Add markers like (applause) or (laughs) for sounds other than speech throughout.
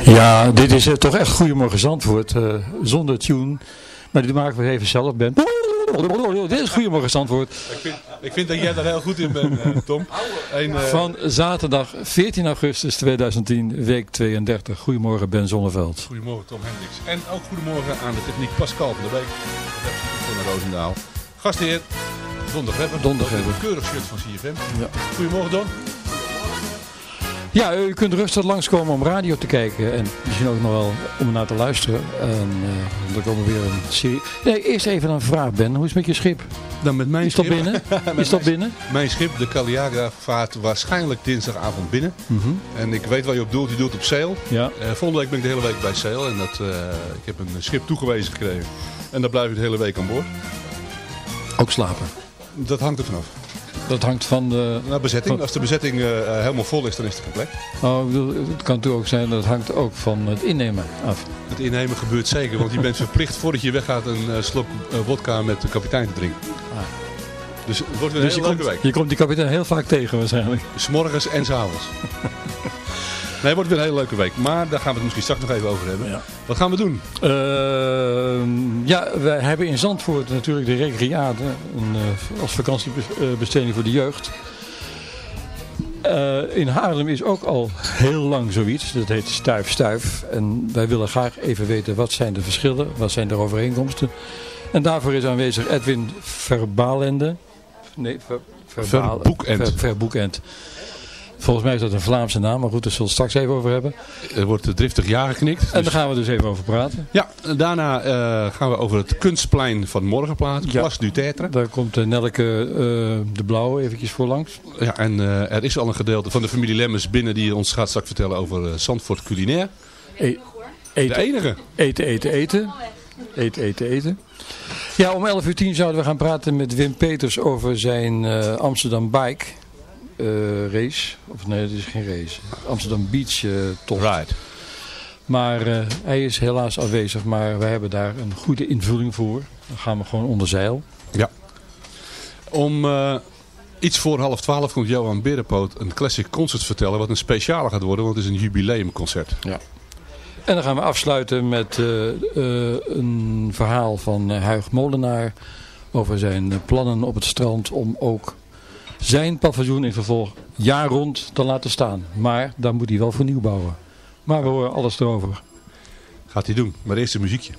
Ja, dit is eh, toch echt Goedemorgen Zandvoort, eh, zonder tune. Maar die maken we even zelf, Ben. Dit is Goedemorgen Zandvoort. Ik vind, ik vind dat jij daar heel goed in bent, eh, Tom. En, Van zaterdag 14 augustus 2010, week 32. Goedemorgen Ben Zonneveld. Goedemorgen Tom Hendricks. En ook goedemorgen aan de techniek Pascal van der Beek. Van de Roosendaal. Gastheer, Don de Grebber. Don de Dat is Grebber. Een keurig shirt van CFM. Ja. Goedemorgen Don. Ja, u kunt rustig langskomen om radio te kijken. En misschien ook nog wel om ernaar te luisteren. En uh, dan komen we weer een serie. Nee, eerst even een vraag Ben. Hoe is het met je schip? Dan met mijn Is dat schip. binnen? (laughs) Is dat binnen? Mijn schip, de Caliaga, vaart waarschijnlijk dinsdagavond binnen. Mhm. En ik weet waar je op doelt. Je doelt op zeil. Ja. Eh, volgende week ben ik de hele week bij zeil. En dat, eh, ik heb een schip toegewezen gekregen. En daar blijf ik de hele week aan boord. Ook slapen. Dat hangt er vanaf. Dat hangt van de... Nou, bezetting. Als de bezetting eh, eh, helemaal vol is, dan is het compleet. Oh, ik bedoel, het kan natuurlijk ook zijn dat het hangt ook van het innemen af. Het innemen gebeurt zeker, want je bent verplicht voordat je weggaat een eh, slok eh, wodka met de kapitein te drinken. Ah. Dus het wordt weer Dus een je komt, week. je komt die kapitein heel vaak tegen waarschijnlijk. S'morgens en s'avonds. (laughs) nee, het wordt weer een hele leuke week. Maar daar gaan we het misschien straks nog even over hebben. Ja. Wat gaan we doen? Ehm, ja, wij hebben in Zandvoort natuurlijk de Recreade een, eh, als vakantiebesteding voor de jeugd. Eh, in Haarlem is ook al heel lang zoiets. Dat heet Stuif Stuif. En wij willen graag even weten wat zijn de verschillen, wat zijn de overeenkomsten. En daarvoor is aanwezig Edwin Verbalende. Nee, ver, Verbaal- Verboekend. Ver, Verboekend. Volgens mij is dat een Vlaamse naam, maar goed, daar zullen we het straks even over hebben. Er wordt driftig ja geknikt. En Dus- daar gaan we dus even over praten. Ja, daarna eh, gaan we over het kunstplein van morgen praten. Ja. Place du Tetre. Daar komt eh, Nelke eh, de Blauwe eventjes voor langs. Ja, en eh, er is al een gedeelte van de familie Lemmens binnen die ons gaat straks vertellen over Zandvoort culinair. E- De eten, enige. eten, eten, eten. Eten, eten, eten. Ja, om 11 uur 10 zouden we gaan praten met Wim Peters over zijn eh, Amsterdam Bike race. Of nee, het is geen race. Amsterdam Beach eh tocht. Right. Maar eh, hij is helaas afwezig, maar wij hebben daar een goede invulling voor. Dan gaan we gewoon onder zeil. Ja. Om eh, iets voor half twaalf komt Johan Berenpoot een classic concert vertellen. Wat een speciale gaat worden, want het is een jubileumconcert. En dan gaan we afsluiten met eh, eh, een verhaal van eh, Huig Molenaar over zijn eh, plannen op het strand om ook zijn paviljoen in vervolg jaar rond te laten staan. Maar daar moet hij wel voor bouwen. Maar we horen alles erover. Gaat hij doen. Maar eerst een muziekje.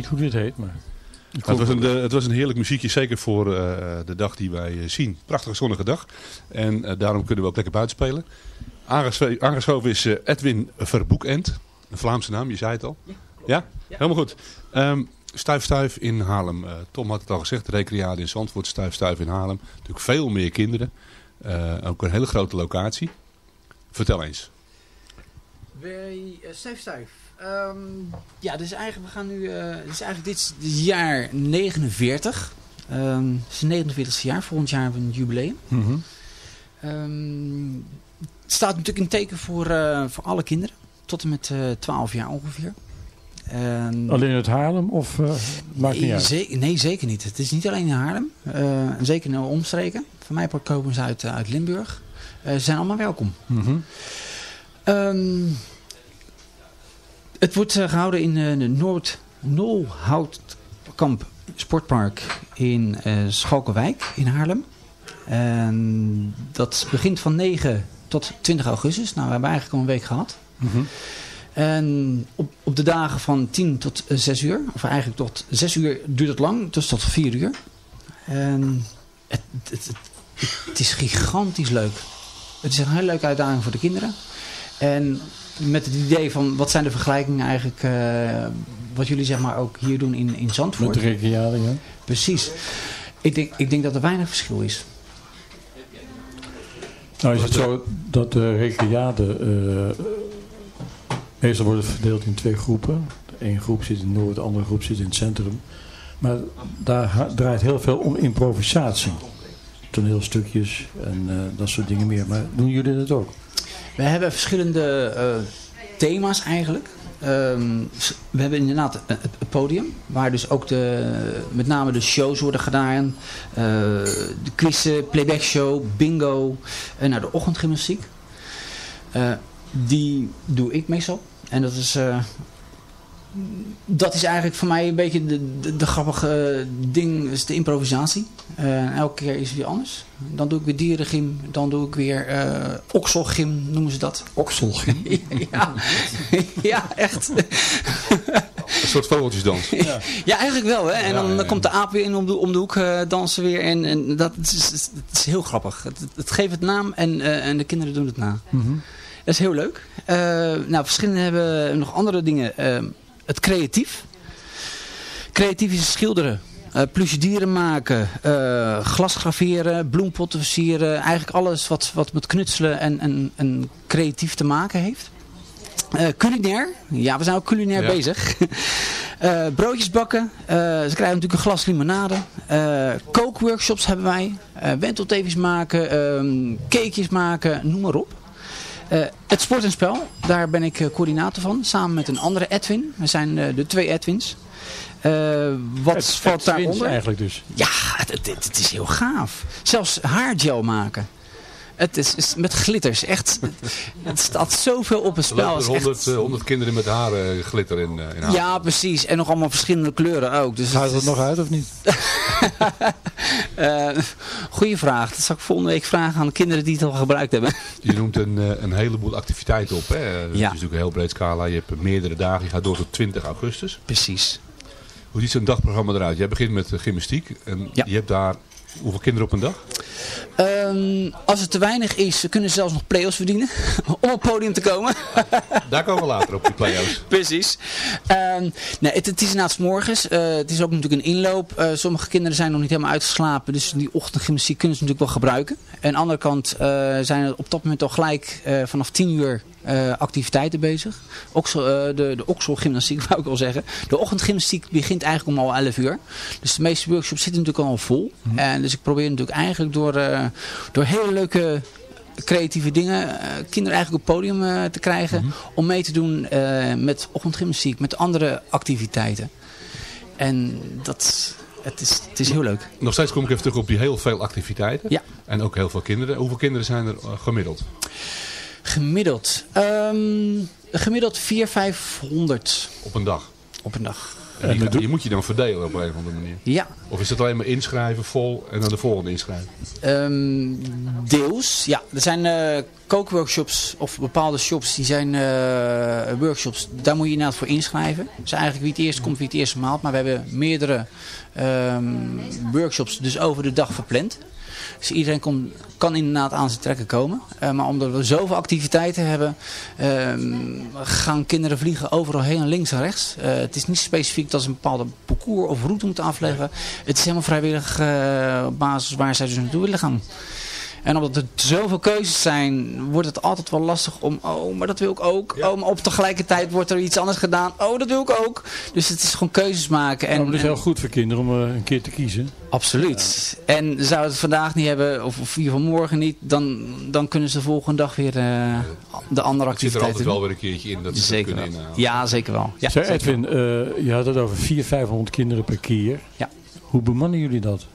Niet hoe dit heet, maar... Het, was een, eh, het was een heerlijk muziekje, zeker voor eh, de dag die wij eh, zien. Prachtige zonnige dag. En daarom kunnen we ook lekker buiten spelen. Aangescho- aangeschoven is Edwin Verboekend. Een Vlaamse naam, je zei het al. Ja? Helemaal goed. Ehm stuif Stuif in Haarlem. Tom had het al gezegd, recreade in Zandvoort, Stuif Stuif in Haarlem. Natuurlijk veel meer kinderen. Eh, ook een hele grote locatie. Vertel eens. Wij, eh, stijf stijf. Ehm, ja, dus eigenlijk, we gaan nu, dus eigenlijk dit is het jaar 49. Ehm, het is het 49ste jaar, volgend jaar hebben we een jubileum. Mhm. Ehm, het staat natuurlijk in teken voor, eh, voor alle kinderen, tot en met eh 12 jaar ongeveer. En- Alleen uit Haarlem of maakt niet nee, uit? ze- nee, zeker niet. Het is niet alleen in Haarlem. en zeker in de omstreken. Van mij komen ze uit, uit Limburg. Ze zijn allemaal welkom. Mhm. Ehm, het wordt eh, gehouden in eh, de Noord-Nolhoutkamp Sportpark in eh Schalkenwijk in Haarlem. En dat begint van 9 tot 20 augustus. Nou, we hebben eigenlijk al een week gehad. Mhm. En op, op de dagen van 10 tot eh, 6 uur, of eigenlijk tot 6 uur duurt het lang, dus tot 4 uur. En het, het, het, het is gigantisch leuk. Het is een heel leuke uitdaging voor de kinderen. En met het idee van wat zijn de vergelijkingen eigenlijk, eh, wat jullie zeg maar ook hier doen in, in Met Zandvoort. de recreade, ja. Precies. Ik denk, ik denk dat er weinig verschil is. Nou is het zo dat de recreade eh, meestal worden verdeeld in twee groepen. Eén groep zit in Noord, de andere groep zit in het centrum. Maar daar draait heel veel om improvisatie. Toneelstukjes en eh, dat soort dingen meer. Maar doen jullie dat ook? We hebben verschillende eh, thema's eigenlijk. Ehm, we hebben inderdaad het, het- podium, waar dus ook de, met name de shows worden gedaan. eh, de quizzen, playback show, bingo en nou, de ochtendgymnastiek. Eh, die doe ik meestal. En dat is, eh, dat is eigenlijk voor mij een beetje de, de, de grappige ding, is de improvisatie. Eh, elke keer is het weer anders. Dan doe ik weer dierengym, dan doe ik weer eh okselgym, noemen ze dat. Okselgym? (laughs) ja, ja, echt. Een soort vogeltjesdans. (laughs) Ja, eigenlijk wel. Hè? En dan, Ja, ja, ja. komt de aap weer in om de, om de hoek eh, dansen weer. En, en dat het is, het is heel grappig. Het, geeft het naam en, en de kinderen doen het na. Dat is heel leuk. Nou, verschillende hebben nog andere dingen. Het creatief. Creatief is schilderen. plusje dieren maken, eh glas graveren, bloempotten versieren. Eigenlijk alles wat, wat met knutselen en, en, en creatief te maken heeft. Eh, culinair. Ja, we zijn ook culinair Ja. bezig. (laughs) Broodjes bakken. Ze krijgen natuurlijk een glas limonade. Kookworkshops hebben wij. Wentelteefjes maken. ehm, cakejes maken. Noem maar op. Eh, het sport en spel. Daar ben ik eh, coördinator van. Samen met een andere Edwin. We zijn eh, de twee Edwins. Wat Het- valt het daaronder? eigenlijk dus. Ja, het, het, het is heel gaaf. Zelfs haargel maken. Het is, is met glitters. Echt, het staat zoveel op het Er spel. Het er is 100, echt- eh, 100 kinderen met haar eh, glitter in, eh, in haar. ja, precies. En nog allemaal verschillende kleuren ook. Dus Gaat het het is- nog uit of niet? (laughs) Eh, goeie vraag. Dat zal ik volgende week vragen aan de kinderen die het al gebruikt hebben. Je noemt een, eh, een heleboel activiteiten op. Hè? Dat is Ja. natuurlijk een heel breed scala. Je hebt meerdere dagen. Je gaat door tot 20 augustus. Precies. Hoe ziet zo'n dagprogramma eruit? Jij begint met eh, gymnastiek. En Ja. je hebt daar hoeveel kinderen op een dag? Ehm, als het te weinig is, kunnen ze zelfs nog play-offs verdienen. (laughs) om op het podium te komen. (laughs) Daar komen we later op, die play-offs. (laughs) Precies. Ehm, nee, het, het is 's morgens. Eh, het is ook natuurlijk een inloop. Eh, sommige kinderen zijn nog niet helemaal uitgeslapen. Dus die ochtendgymnastiek kunnen ze natuurlijk wel gebruiken. En aan de andere kant eh, zijn er op dat moment al gelijk vanaf 10 uur activiteiten bezig. Oksel, de, de okselgymnastiek wou ik wel zeggen. De ochtendgymnastiek begint eigenlijk om al 11 uur. Dus de meeste workshops zitten natuurlijk al vol. En dus ik probeer natuurlijk eigenlijk door, eh, door hele leuke creatieve dingen, eh, kinderen eigenlijk op het podium eh, te krijgen om mee te doen met ochtendgymnastiek, met andere activiteiten. En dat, het is, het is heel leuk. Nog steeds kom ik even terug op die heel veel activiteiten. Ja. En ook heel veel kinderen. Hoeveel kinderen zijn er gemiddeld? Gemiddeld, ehm, gemiddeld 400, 500 Op een dag? op een dag. En die, die moet je dan verdelen op een of andere manier. Ja, Of is het alleen maar inschrijven vol en dan de volgende inschrijven? Ehm, deels. Ja, er zijn eh, kookworkshops of bepaalde shops die zijn eh, workshops. Daar moet je inderdaad voor inschrijven. Dus eigenlijk wie het eerst komt, wie het eerst maalt. Maar we hebben meerdere ehm, workshops dus over de dag verpland. Dus iedereen kan inderdaad aan zijn trekken komen. Eh, maar omdat we zoveel activiteiten hebben, ehm, gaan kinderen vliegen overal heen, links en rechts. Eh, het is niet specifiek dat ze een bepaalde parcours of route moeten afleggen. Het is helemaal vrijwillig eh, op basis waar zij dus naartoe willen gaan. En omdat er zoveel keuzes zijn, wordt het altijd wel lastig om, oh, maar dat wil ik ook. Oh, maar op tegelijkertijd wordt er iets anders gedaan. Oh, dat wil ik ook. Dus het is gewoon keuzes maken. En, En, het is en- heel goed voor kinderen om eh, een keer te kiezen. Absoluut. En zou het vandaag niet hebben, of, of in ieder geval morgen niet, dan, dan kunnen ze de volgende dag weer eh, de andere Het zit er activiteiten altijd wel doen. weer een keertje in dat ze Zeker kunnen inhalen. Ja, zeker wel. Ja, Edwin, eh, je had het over 400, 500 kinderen per keer. Ja. Hoe bemannen jullie dat?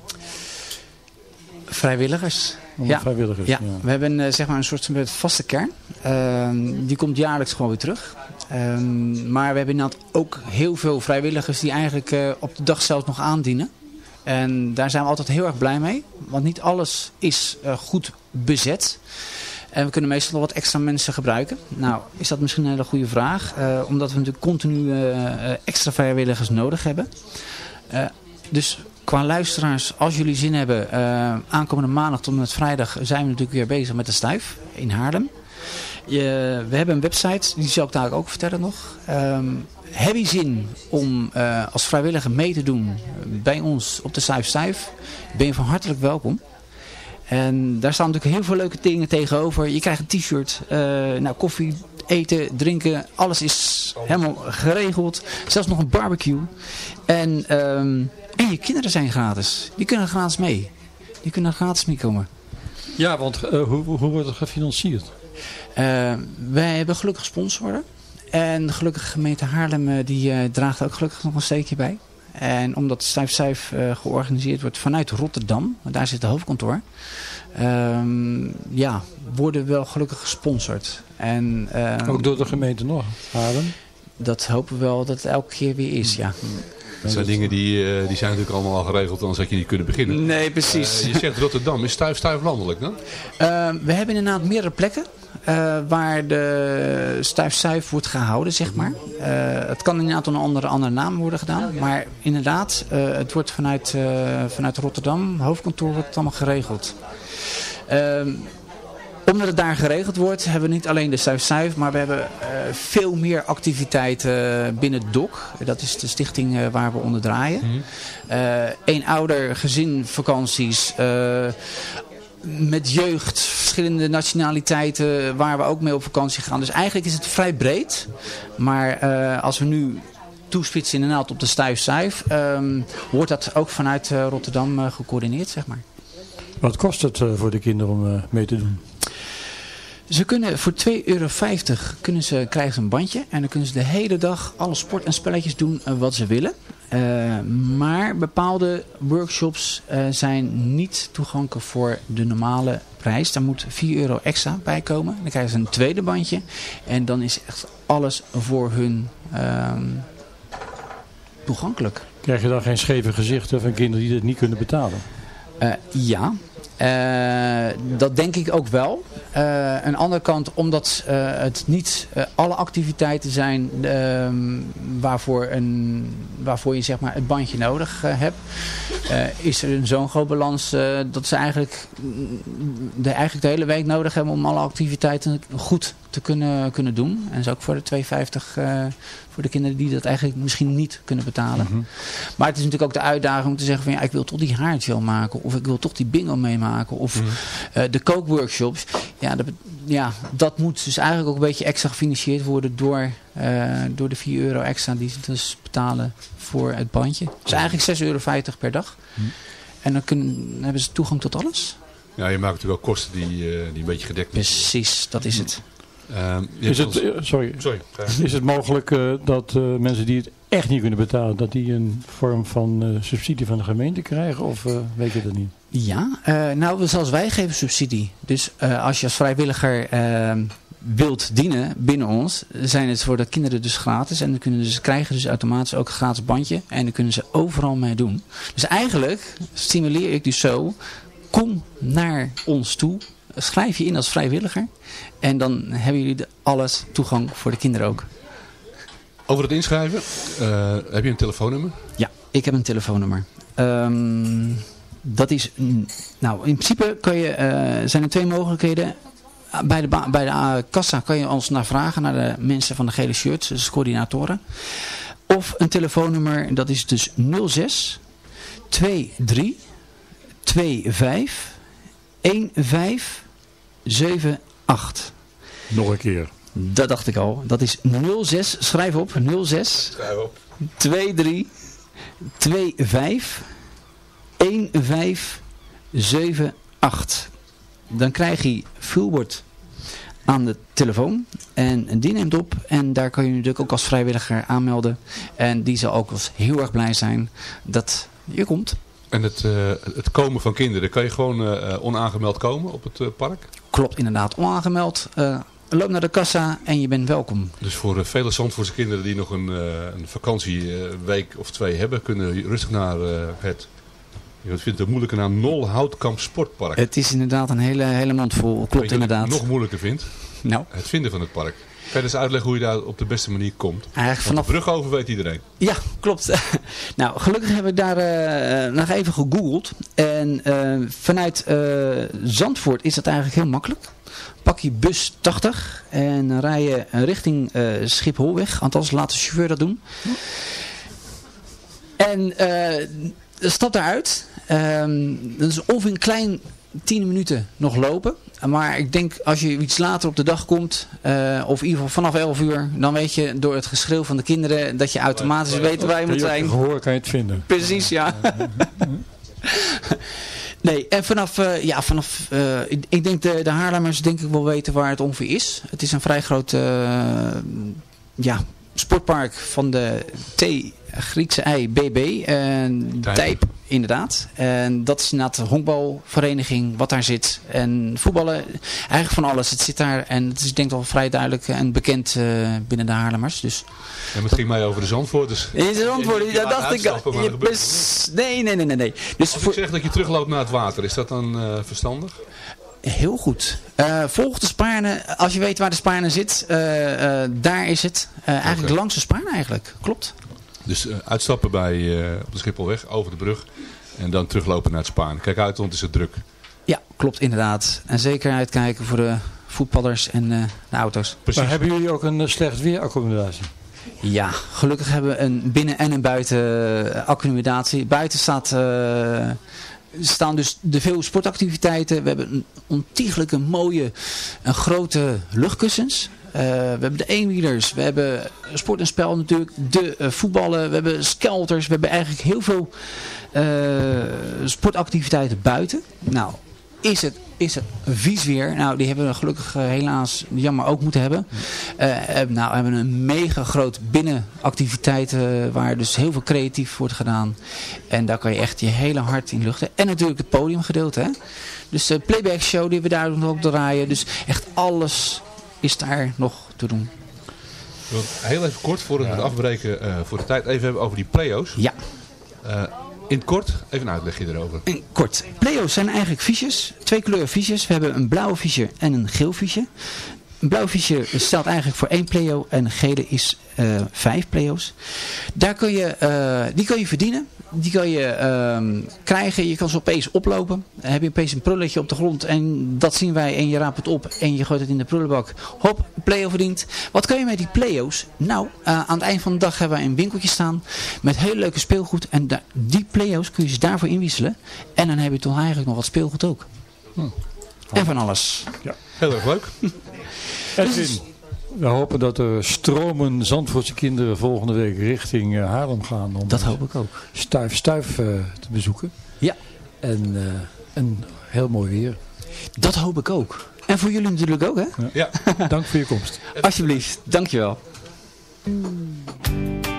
Vrijwilligers. Ja. vrijwilligers. Ja, we hebben eh, zeg maar een soort van vaste kern. Ehm, die komt jaarlijks gewoon weer terug. Ehm, maar we hebben inderdaad ook heel veel vrijwilligers die eigenlijk eh, op de dag zelf nog aandienen. En daar zijn we altijd heel erg blij mee. Want niet alles is eh, goed bezet. En we kunnen meestal wat extra mensen gebruiken. Nou, is dat misschien een hele goede vraag. omdat we natuurlijk continu extra vrijwilligers nodig hebben. Dus qua luisteraars, als jullie zin hebben, eh, aankomende maandag tot en met vrijdag zijn we natuurlijk weer bezig met de Stijf in Haarlem. Je, we hebben een website, die zal ik daar ook vertellen nog. Ehm, heb je zin om eh, als vrijwilliger mee te doen bij ons op de Stijf? Ben je van hartelijk welkom. En daar staan natuurlijk heel veel leuke dingen tegenover. Je krijgt een t-shirt, eh, nou, koffie, eten, drinken, alles is helemaal geregeld. Zelfs nog een barbecue. En, ehm, en je kinderen zijn gratis. Die kunnen gratis mee. Die kunnen gratis meekomen. Ja, want eh, hoe, hoe wordt het gefinancierd? Eh, wij hebben gelukkig sponsoren. En gelukkig gemeente Haarlem eh, die draagt ook gelukkig nog een steekje bij. En omdat Stijf Stijf georganiseerd wordt vanuit Rotterdam, want daar zit het hoofdkantoor. ehm, ja, worden we wel gelukkig gesponsord. En, ehm, Ook door de gemeente nog, Haarlem? Dat hopen we wel dat het elke keer weer is, ja. Dat zijn dingen die, eh, die zijn natuurlijk allemaal al geregeld, anders had je niet kunnen beginnen. Nee, precies. Eh, je zegt Rotterdam, is stuif stuif landelijk dan? Eh, we hebben inderdaad meerdere plekken eh, waar de stuifzuif wordt gehouden, zeg maar. Eh, het kan inderdaad onder andere andere naam worden gedaan. Maar inderdaad, eh, het wordt vanuit, eh, vanuit Rotterdam, hoofdkantoor, wordt het allemaal geregeld. Omdat het daar geregeld wordt, hebben we niet alleen de Stuif-Stuif, maar we hebben eh, veel meer activiteiten binnen DOC. Dat is de stichting eh, waar we onder draaien. Eh een ouder, gezin, vakanties, eh, met jeugd, verschillende nationaliteiten waar we ook mee op vakantie gaan. Dus eigenlijk is het vrij breed. Maar eh, als we nu toespitsen inderdaad op de Stuif-Stuif, ehm, wordt dat ook vanuit eh, Rotterdam eh, gecoördineerd, zeg maar. Wat kost het eh, voor de kinderen om eh, mee te doen? Ze kunnen voor 2,50 euro kunnen ze, krijgen ze een bandje. En dan kunnen ze de hele dag alle sport en spelletjes doen eh, wat ze willen. Eh, maar bepaalde workshops eh, zijn niet toegankelijk voor de normale prijs. Daar moet 4 euro extra bij komen. Dan krijgen ze een tweede bandje. En dan is echt alles voor hun ehm, toegankelijk. Krijg je dan geen scheve gezichten van kinderen die dit niet kunnen betalen? Ja, Eh, dat denk ik ook wel. Eh, aan de andere kant, omdat eh, het niet alle activiteiten zijn ehm, waarvoor, een, waarvoor je zeg maar, het bandje nodig hebt, is er zo'n groot balans dat ze eigenlijk mm, de, eigenlijk de hele week nodig hebben om alle activiteiten goed te kunnen, kunnen doen. En dat is ook voor de 2,50 eh, voor de kinderen die dat eigenlijk misschien niet kunnen betalen. Maar het is natuurlijk ook de uitdaging om te zeggen van ja, ik wil toch die haartje wel maken. Of ik wil toch die bingo meemaken. Of eh, de kookworkshops. Ja dat, ja, dat moet dus eigenlijk ook een beetje extra gefinancierd worden door, eh, door de 4 euro extra die ze dus betalen voor het bandje. Dus eigenlijk 6,50 euro per dag. En dan kunnen, hebben ze toegang tot alles. Ja, je maakt natuurlijk wel kosten die, die een beetje gedekt moeten Precies, dat is het. Ehm, Is het, ons- sorry. (laughs) Is het mogelijk eh, dat eh, mensen die het echt niet kunnen betalen, dat die een vorm van eh, subsidie van de gemeente krijgen? Of weet je dat niet? Ja, eh, nou zoals wij geven subsidie. Dus eh, als je als vrijwilliger eh, wilt dienen binnen ons, zijn het voor de kinderen dus gratis. En dan kunnen dus, krijgen dus automatisch ook een gratis bandje. En dan kunnen ze overal mee doen. Dus eigenlijk stimuleer ik dus zo, kom naar ons toe. Schrijf je in als vrijwilliger. En dan hebben jullie de- alles toegang voor de kinderen ook. Over het inschrijven, eh, heb je een telefoonnummer? Ja, ik heb een telefoonnummer. Ehm, dat is, nou in principe kan je, eh, zijn er twee mogelijkheden. Bij de, bij de ah, kassa kan je ons naar vragen, naar de mensen van de gele shirts, dus coördinatoren. Of een telefoonnummer, dat is dus 06 23 25 15 78. Nog een keer. Dat dacht ik al. Dat is 06, schrijf op, 06 Schrijf op. 23 25 15 78. Dan krijg je Fulbert aan de telefoon en die neemt op en daar kan je natuurlijk ook als vrijwilliger aanmelden. En die zal ook als heel erg blij zijn dat je komt. En het, eh, het komen van kinderen, kan je gewoon eh, eh, onaangemeld komen op het park? Klopt inderdaad, onaangemeld. Eh, loop naar de kassa en je bent welkom. Dus voor uh, vele Zandvoortse kinderen die nog een, eh, een vakantieweek of twee hebben, kunnen rustig naar het, ik vind het een moeilijke naam, Nolhoutkamp Sportpark. Het is inderdaad een hele, hele mond vol. Klopt je wat ik inderdaad. nog moeilijker vind? Nou, Het vinden van het park. Je eens uitleggen hoe je daar op de beste manier komt? eigenlijk Want vanaf de brug over weet iedereen. Ja, klopt. (laughs) nou, gelukkig heb ik daar eh, nog even gegoogeld. En eh, vanuit eh, Zandvoort is dat eigenlijk heel makkelijk. Pak je bus 80 en rij je richting eh Schipholweg. Althans, laat de chauffeur dat doen. En eh stap daaruit. Ehm dat is ongeveer een klein 10 minuten nog lopen. Maar ik denk als je iets later op de dag komt, eh, of in ieder geval vanaf 11 uur, dan weet je door het geschreeuw van de kinderen dat je automatisch weet waar je moet zijn. gehoor kan je het vinden. Precies, ja. (laughs) Nee, en vanaf, eh, ja, vanaf eh, ik, ik denk de, de Haarlemmers denk ik wel weten waar het ongeveer is. Het is een vrij groot ja, sportpark van de T Griekse I BB. En inderdaad. En dat is inderdaad de honkbalvereniging wat daar zit. En voetballen, eigenlijk van alles. Het zit daar en het is denk ik wel vrij duidelijk en bekend eh, binnen de Haarlemmers. Dus En het ging mij over de Zandvoorters. Je- je Dat laat dacht ik. Je- bes- nee, nee, nee, nee. nee. Dus Als voor, ik zeg dat je terugloopt naar het water, is dat dan eh, verstandig? Heel goed. Eh, volg de Spaarne. Als je weet waar de Spaarne zit, eh, eh, daar is het. Eh, eigenlijk langs de Spaarne eigenlijk. Klopt. Dus eh, uitstappen bij, eh, op de Schipholweg, over de brug. En dan teruglopen naar het Spaan. Kijk uit, want het is het druk. Ja, klopt inderdaad. En zeker uitkijken voor de voetballers en eh, de auto's. Precies. Maar hebben jullie ook een slecht weeraccommodatie? Ja, gelukkig hebben we een binnen- en een buiten accommodatie. Buiten staat, eh, staan dus de veel sportactiviteiten. We hebben een ontiegelijke mooie en grote luchtkussens. Eh, we hebben de eenwielers, we hebben sport en spel natuurlijk, de eh, voetballen, we hebben skelters, we hebben eigenlijk heel veel eh, sportactiviteiten buiten. Nou, is het, is het vies weer? Nou, die hebben we gelukkig eh, helaas jammer ook moeten hebben. Eh, eh, nou, we hebben een mega groot binnenactiviteit waar dus heel veel creatief wordt gedaan. En daar kan je echt je hele hart in luchten. En natuurlijk het podiumgedeelte. Hè? Dus de playback show die we daar nog op draaien. Dus echt alles is daar nog te doen. Heel even kort, voor we het afbreken eh, voor de tijd, even hebben over die play-oh's. Ja. In kort, even een uitlegje erover. En kort, Pleo's zijn eigenlijk fiches, twee kleuren fiches. We hebben een blauwe fiche en een geel fiche. Een blauwe fiche staat eigenlijk voor één pleo en gele is eh, vijf pleo's. Daar kun je, eh, die kun je verdienen. Die kan je ehm, krijgen. Je kan ze opeens oplopen. Heb je opeens een prulletje op de grond. En dat zien wij. En je raapt het op. En je gooit het in de prullenbak. Hop, pleo verdiend. Wat kun je met die pleo's? Nou, eh, aan het eind van de dag hebben wij een winkeltje staan. Met heel leuke speelgoed. En die pleo's kun je ze daarvoor inwisselen. En dan heb je toch eigenlijk nog wat speelgoed ook. En van alles. Heel erg leuk. (laughs) Edwin, we hopen dat er stromen Zandvoortse kinderen volgende week richting eh, Haarlem gaan. Om Dat hoop ik ook. Stuif Stuif eh, te bezoeken. Ja. En, eh, en heel mooi weer. Dat hoop ik ook. En voor jullie natuurlijk ook, hè? Ja. (laughs) Dank voor je komst. Alsjeblieft. Dankjewel. Oh,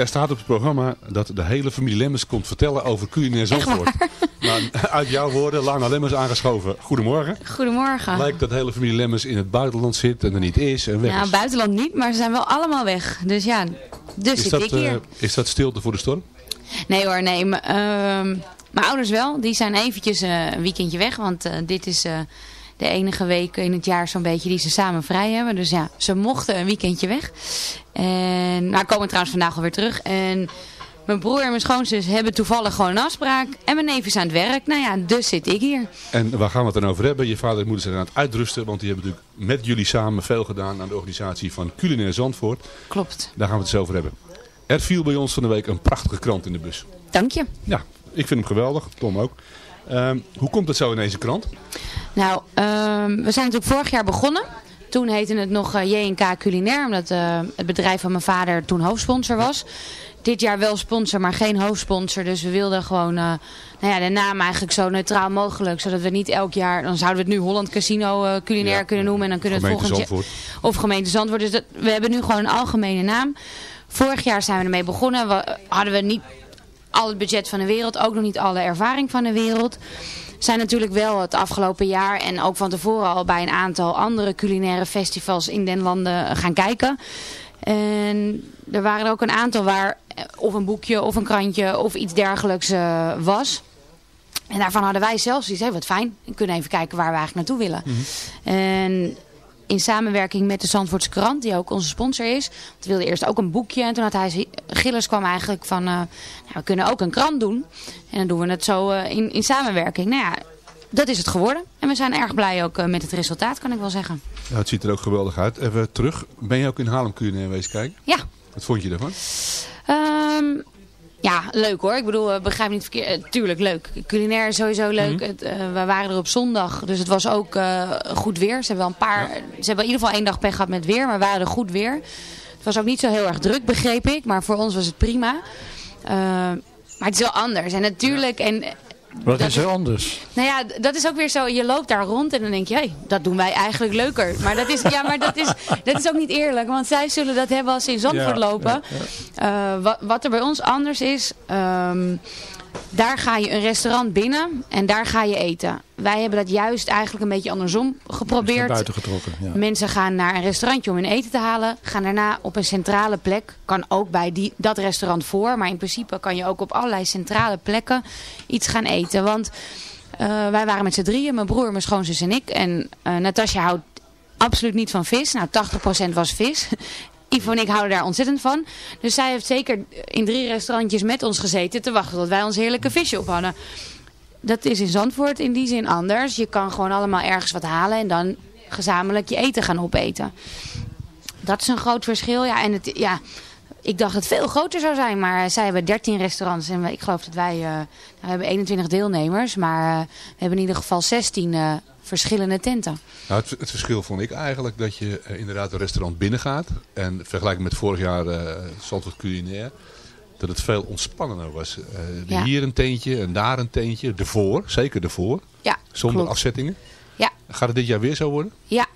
Er staat op het programma dat de hele familie Lemmers komt vertellen over culinair Zandvoort. Maar uit jouw woorden, Lana Lemmers aangeschoven. Goedemorgen. Goedemorgen. Lijkt dat de hele familie Lemmers in het buitenland zit en er niet is en weg Nou, is. buitenland niet, maar ze zijn wel allemaal weg. Dus ja, dus Is zit dat, ik hier. eh, is dat stilte voor de storm? Nee hoor, nee. ehm, mijn ouders wel. Die zijn eventjes eh, een weekendje weg. Want eh, dit is de enige week in het jaar zo'n beetje die ze samen vrij hebben. Dus ja, ze mochten een weekendje weg. En nou, komen trouwens vandaag alweer terug. En mijn broer en mijn schoonzus hebben toevallig gewoon een afspraak. En mijn neef is aan het werk. Nou ja, dus zit ik hier. En waar gaan we het dan over hebben? Je vader en moeder zijn aan het uitrusten, want die hebben natuurlijk met jullie samen veel gedaan aan de organisatie van Culinair Zandvoort. Klopt. Daar gaan we het zo over hebben. Er viel bij ons van de week een prachtige krant in de bus. Dank je. Ja, ik vind hem geweldig. Tom ook. Ehm, hoe komt het zo in deze krant? Nou, ehm, we zijn natuurlijk vorig jaar begonnen. Toen heette het nog eh, J&K Culinair, omdat eh, het bedrijf van mijn vader toen hoofdsponsor was. Dit jaar wel sponsor, maar geen hoofdsponsor. Dus we wilden gewoon eh, nou ja, de naam eigenlijk zo neutraal mogelijk. Zodat we niet elk jaar, dan zouden we het nu Holland Casino eh, Culinair Ja, kunnen noemen. En dan kunnen we het volgend jaar... Of gemeente Zandvoort. Dus dat, we hebben nu gewoon een algemene naam. Vorig jaar zijn we ermee begonnen. We, hadden we niet al het budget van de wereld. Ook nog niet alle ervaring van de wereld. Zijn natuurlijk wel het afgelopen jaar en ook van tevoren al bij een aantal andere culinaire festivals in den landen gaan kijken. En er waren er ook een aantal waar eh, of een boekje of een krantje of iets dergelijks eh, was. En daarvan hadden wij zelfs iets, hey, wat fijn, we kunnen even kijken waar we eigenlijk naartoe willen. En in samenwerking met de Zandvoortse krant, die ook onze sponsor is. Want we wilden eerst ook een boekje. En toen had hij, Gilles kwam eigenlijk van, eh, nou, we kunnen ook een krant doen. En dan doen we het zo eh, in, in samenwerking. Nou ja, dat is het geworden. En we zijn erg blij ook eh, met het resultaat, kan ik wel zeggen. Ja, het ziet er ook geweldig uit. Even terug. Ben je ook in Haarlem Culinair geweest kijken? Ja. Wat vond je ervan? Ehm, ja, leuk hoor. Ik bedoel, eh, begrijp niet verkeerd. Eh, tuurlijk, leuk. Culinair is sowieso leuk. Het, eh, we waren er op zondag, dus het was ook goed weer. Ze hebben wel een paar, ze hebben in ieder geval één dag pech gehad met weer, maar we waren er goed weer. Het was ook niet zo heel erg druk, begreep ik. Maar voor ons was het prima. Maar het is wel anders. En natuurlijk, en Wat Dat is er anders? nou ja, dat is ook weer zo. Je loopt daar rond en dan denk je, hé, dat doen wij eigenlijk leuker. Maar dat is, ja, maar dat is, dat is ook niet eerlijk. Want zij zullen dat hebben als ze in Zandvoort Ja, lopen. Eh, wat, wat er bij ons anders is, ehm, daar ga je een restaurant binnen en daar ga je eten. Wij hebben dat juist eigenlijk een beetje andersom geprobeerd. buiten getrokken. Ja. Mensen gaan naar een restaurantje om hun eten te halen. Gaan daarna op een centrale plek. Kan ook bij die, dat restaurant voor. Maar in principe kan je ook op allerlei centrale plekken iets gaan eten. Want eh, wij waren met z'n drieën. Mijn broer, mijn schoonzus en ik. En eh Natasja houdt absoluut niet van vis. Nou, 80% was vis. Ivo en ik houden daar ontzettend van. Dus zij heeft zeker in drie restaurantjes met ons gezeten te wachten tot wij ons heerlijke visje op hadden. Dat is in Zandvoort in die zin anders. Je kan gewoon allemaal ergens wat halen en dan gezamenlijk je eten gaan opeten. Dat is een groot verschil. Ja, en het, ja, ik dacht dat het veel groter zou zijn, maar eh, zij hebben 13 restaurants en ik geloof dat wij, eh, nou, we hebben 21 deelnemers, maar eh, we hebben in ieder geval 16 eh, verschillende tenten. Nou, het, het verschil vond ik eigenlijk dat je eh, inderdaad een restaurant binnengaat. En vergelijking met vorig jaar eh Zandvoort Culinair. Dat het veel ontspannender was. Eh, Ja. Hier een teentje en daar een teentje. Ervoor, zeker ervoor. Ja, Zonder klopt. afzettingen. Ja. Gaat het dit jaar weer zo worden? Ja,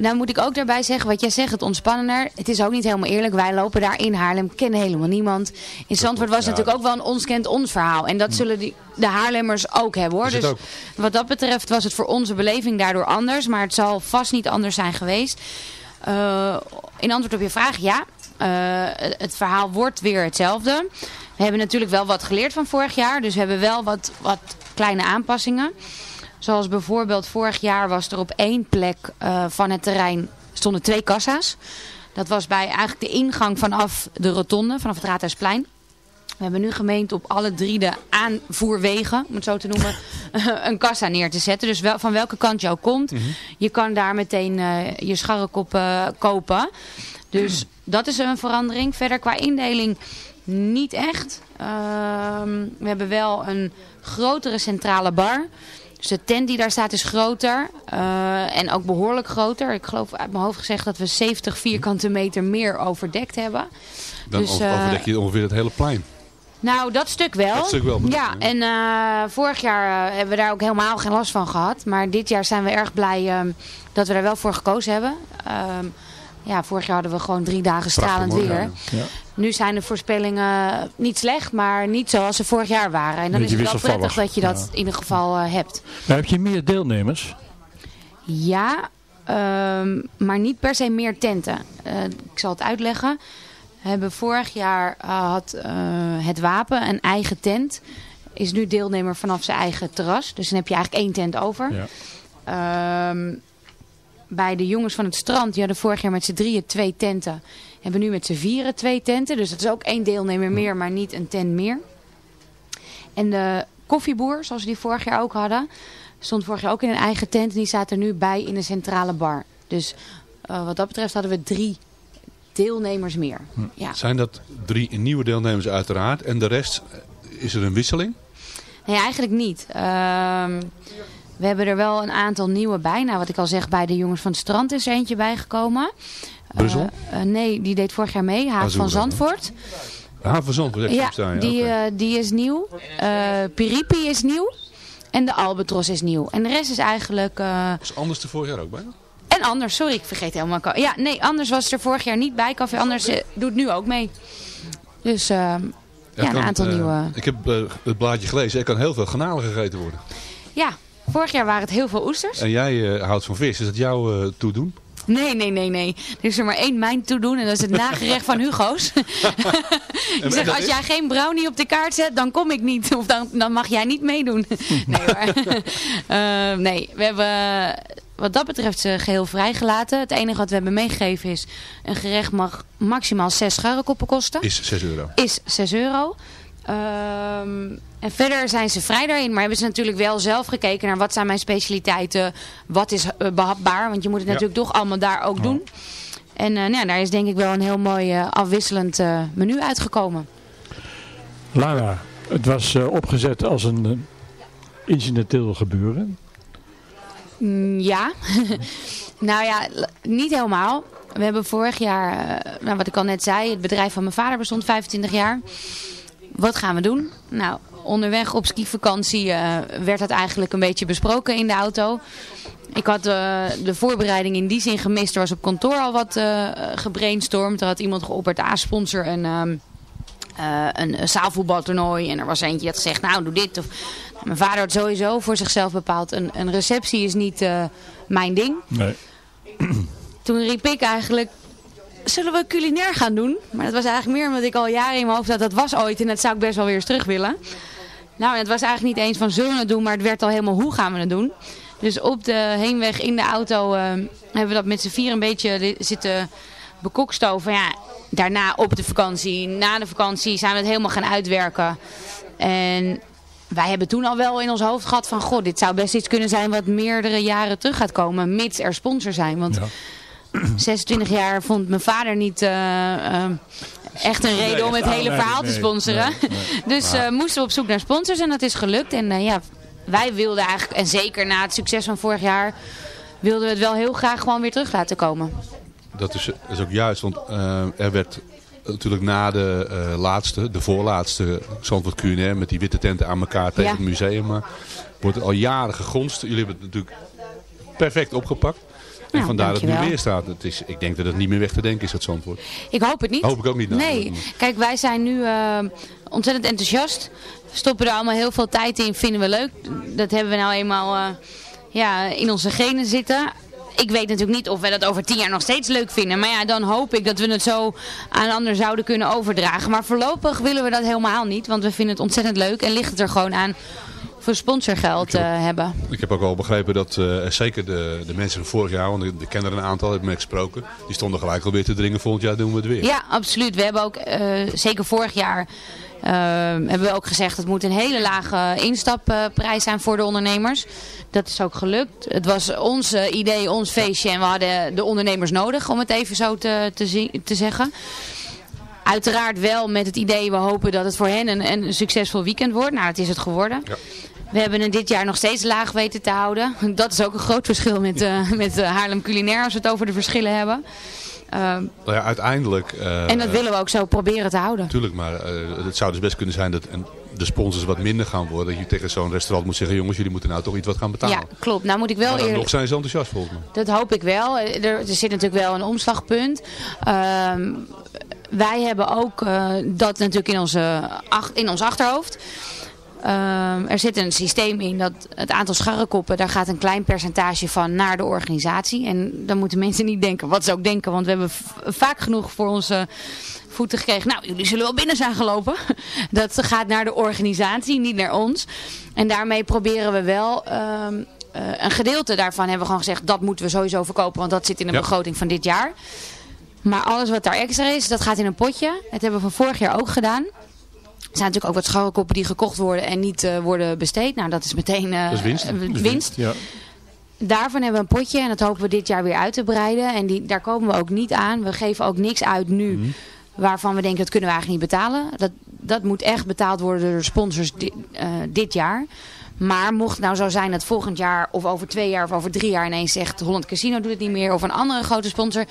nou moet ik ook daarbij zeggen, wat jij zegt, het ontspannender. Het is ook niet helemaal eerlijk. Wij lopen daar in Haarlem, kennen helemaal niemand. In Zandvoort was ja. natuurlijk ook wel een ons kent ons verhaal. En dat zullen die, de Haarlemmers ook hebben hoor. Het Dus ook? wat dat betreft was het voor onze beleving daardoor anders. Maar het zal vast niet anders zijn geweest. Eh, in antwoord op je vraag, ja. Eh, het verhaal wordt weer hetzelfde. We hebben natuurlijk wel wat geleerd van vorig jaar. Dus we hebben wel wat, wat kleine aanpassingen. Zoals bijvoorbeeld vorig jaar was er op één plek eh, van het terrein stonden twee kassa's. Dat was bij eigenlijk de ingang vanaf de rotonde, vanaf het Raadhuisplein. We hebben nu gemeend op alle drie de aanvoerwegen, om het zo te noemen, (laughs) een kassa neer te zetten. Dus wel, van welke kant je ook komt. Je kan daar meteen eh, je scharrekop kopen. Dus dat is een verandering. Verder qua indeling niet echt. Ehm, we hebben wel een grotere centrale bar. Dus de tent die daar staat is groter. eh, en ook behoorlijk groter. Ik geloof uit mijn hoofd gezegd dat we 70 vierkante meter meer overdekt hebben. Dan Dus, eh, overdek je ongeveer het hele plein. Nou, dat stuk wel. Dat stuk wel, Ja, en eh, vorig jaar hebben we daar ook helemaal geen last van gehad. Maar dit jaar zijn we erg blij ehm, dat we daar wel voor gekozen hebben. Ehm, ja, vorig jaar hadden we gewoon drie dagen stralend weer. ja. Nu zijn de voorspellingen niet slecht, maar niet zoals ze vorig jaar waren. En dan Beetje is het wel prettig dat je dat in ieder geval eh, hebt. Maar heb je meer deelnemers? Ja, ehm, maar niet per se meer tenten. Eh, ik zal het uitleggen. We hebben vorig jaar eh, had het wapen een eigen tent. Is nu deelnemer vanaf zijn eigen terras. Dus dan heb je eigenlijk één tent over. Ja. Ehm, bij de jongens van het strand, die hadden vorig jaar met z'n drieën twee tenten. Hebben nu met z'n vieren twee tenten. Dus dat is ook één deelnemer meer, maar niet een tent meer. En de koffieboer, zoals we die vorig jaar ook hadden, stond vorig jaar ook in een eigen tent. En die staat er nu bij in de centrale bar. Dus eh, wat dat betreft hadden we drie deelnemers meer. Ja. Zijn dat drie nieuwe deelnemers uiteraard. En de rest, is er een wisseling? Nee, eigenlijk niet. Ehm, we hebben er wel een aantal nieuwe bij. Nou, wat ik al zeg, bij de jongens van het strand is er eentje bijgekomen. Brussel? Eh, eh, nee, die deed vorig jaar mee. Haag Azura, van Zandvoort. Haven Zandvoort heb je Ja, staan. Die, eh, die is nieuw. Eh Piripi is nieuw. En de Albatros is nieuw. En de rest is eigenlijk... Was anders de vorig jaar ook bij? en anders, sorry, ik vergeet helemaal... Ja, nee, anders was er vorig jaar niet bij. Café Anders doet nu ook mee. Dus ja, een aantal nieuwe... Ik heb het blaadje gelezen. Er kan heel veel garnalen gegeten worden. Ja, vorig jaar waren het heel veel oesters. En jij eh, houdt van vis. Is dat jouw eh, toedoen? Nee, nee, nee, nee. Er is er maar één mijn toedoen en dat is het nagerecht van Hugo's. (laughs) (laughs) ik zeg, als jij geen brownie op de kaart zet, dan kom ik niet. Of dan, dan mag jij niet meedoen. (laughs) nee hoor. Eh, nee, we hebben wat dat betreft ze geheel vrijgelaten. Het enige wat we hebben meegegeven is, een gerecht mag maximaal 6 scharrekoppen kosten. Is 6 euro. Is 6 euro. Ehm, en verder zijn ze vrij daarin. Maar hebben ze natuurlijk wel zelf gekeken naar wat zijn mijn specialiteiten. Wat is eh, behapbaar. Want je moet het Ja. natuurlijk toch allemaal daar ook doen. En eh, nou, ja, daar is denk ik wel een heel mooi eh, afwisselend menu uitgekomen. Lara, het was opgezet als een incidenteel gebeuren. Mm, ja. (laughs) nou ja, niet helemaal. We hebben vorig jaar, nou, wat ik al net zei, het bedrijf van mijn vader bestond 25 jaar. Wat gaan we doen? Nou, onderweg op skivakantie eh, werd dat eigenlijk een beetje besproken in de auto. Ik had eh, de voorbereiding in die zin gemist. Er was op kantoor al wat eh gebrainstormd. Er had iemand geopperd, ah, sponsor een, ehm, eh, een, een zaalvoetbaltoernooi. En er was eentje had gezegd, nou doe dit. Of, mijn vader had sowieso voor zichzelf bepaald, een, een receptie is niet mijn ding. Nee. (clears throat) Toen riep ik eigenlijk, zullen we culinair gaan doen? Maar dat was eigenlijk meer omdat ik al jaren in mijn hoofd had, dat was ooit en dat zou ik best wel weer eens terug willen. Nou, het was eigenlijk niet eens van zullen we het doen, maar het werd al helemaal hoe gaan we het doen. Dus op de heenweg in de auto eh, hebben we dat met z'n vier een beetje zitten bekokstoven. Ja, daarna op de vakantie, na de vakantie zijn we het helemaal gaan uitwerken. En wij hebben toen al wel in ons hoofd gehad van, god, dit zou best iets kunnen zijn wat meerdere jaren terug gaat komen, mits er sponsor zijn. Want 26 jaar vond mijn vader niet eh, eh, echt een reden om het hele verhaal te sponsoren. nee. (laughs) Dus eh, moesten we op zoek naar sponsors en dat is gelukt. En eh, ja, wij wilden eigenlijk, en zeker na het succes van vorig jaar, wilden we het wel heel graag gewoon weer terug laten komen. Dat is, is ook juist, want eh, er werd natuurlijk na de laatste, de voorlaatste Zandvoort Culinair met die witte tenten aan elkaar tegen Ja. het museum, maar wordt al jaren gegonst. Jullie hebben het natuurlijk perfect opgepakt. En Nou, vandaar dat het nu weer staat. Het is, ik denk dat het niet meer weg te denken is, dat Zandvoort. Ik hoop het niet. Hoop ik ook niet, nou. Nee, kijk, wij zijn nu eh, ontzettend enthousiast. Stoppen er allemaal heel veel tijd in, vinden we leuk. Dat hebben we nou eenmaal eh, ja, in onze genen zitten. Ik weet natuurlijk niet of we dat over tien jaar nog steeds leuk vinden. Maar ja, dan hoop ik dat we het zo aan anderen zouden kunnen overdragen. Maar voorlopig willen we dat helemaal niet. Want we vinden het ontzettend leuk. En ligt het er gewoon aan we sponsorgeld eh, hebben. Ik heb ook al begrepen dat eh, zeker de, de mensen van vorig jaar, want ik, ik ken er een aantal, heb ik mee gesproken, die stonden gelijk alweer te dringen, volgend jaar doen we het weer. Ja, absoluut. We hebben ook, eh, zeker vorig jaar, hebben we ook gezegd... het moet een hele lage instapprijs zijn voor de ondernemers. Dat is ook gelukt. Het was ons idee, ons feestje... en we hadden de ondernemers nodig, om het even zo te, te, te zeggen. Uiteraard wel met het idee, we hopen dat het voor hen een, een succesvol weekend wordt. Nou, dat is het geworden. We hebben het dit jaar nog steeds laag weten te houden. (laughs) Dat is ook een groot verschil met, eh, (laughs) met eh, Haarlem Culinair als we het over de verschillen hebben. Nou ja, uiteindelijk... eh, en dat willen we ook zo proberen te houden. Natuurlijk, maar het zou dus best kunnen zijn dat de sponsors wat minder gaan worden. Dat je tegen zo'n restaurant moet zeggen, jongens, jullie moeten nou toch iets wat gaan betalen. Ja, klopt. Nou moet ik wel eerlijk... nog zijn ze enthousiast volgens mij. Dat hoop ik wel. Er, er zit natuurlijk wel een omslagpunt. Ehm, wij hebben ook dat natuurlijk in, onze, in ons achterhoofd. Ehm, er zit een systeem in dat het aantal scharrekoppen, daar gaat een klein percentage van naar de organisatie. En dan moeten mensen niet denken, wat ze ook denken, want we hebben vaak genoeg voor onze voeten gekregen. Nou, jullie zullen wel binnen zijn gelopen. (laughs) Dat gaat naar de organisatie, niet naar ons. En daarmee proberen we wel... ehm, eh, een gedeelte daarvan hebben we gewoon gezegd, dat moeten we sowieso verkopen, want dat zit in de Ja. begroting van dit jaar. Maar alles wat daar extra is, dat gaat in een potje. Dat hebben we van vorig jaar ook gedaan. Zijn natuurlijk ook wat scharrekoppen die gekocht worden en niet eh, worden besteed. Nou, dat is meteen eh, Dat is winst. eh, winst. Ja. Daarvan hebben we een potje en dat hopen we dit jaar weer uit te breiden. En die, daar komen we ook niet aan. We geven ook niks uit nu Mhm. waarvan we denken dat kunnen we eigenlijk niet betalen. Dat, dat moet echt betaald worden door sponsors di- dit jaar. Maar mocht het nou zo zijn dat volgend jaar of over twee jaar of over drie jaar ineens zegt Holland Casino doet het niet meer of een andere grote sponsor.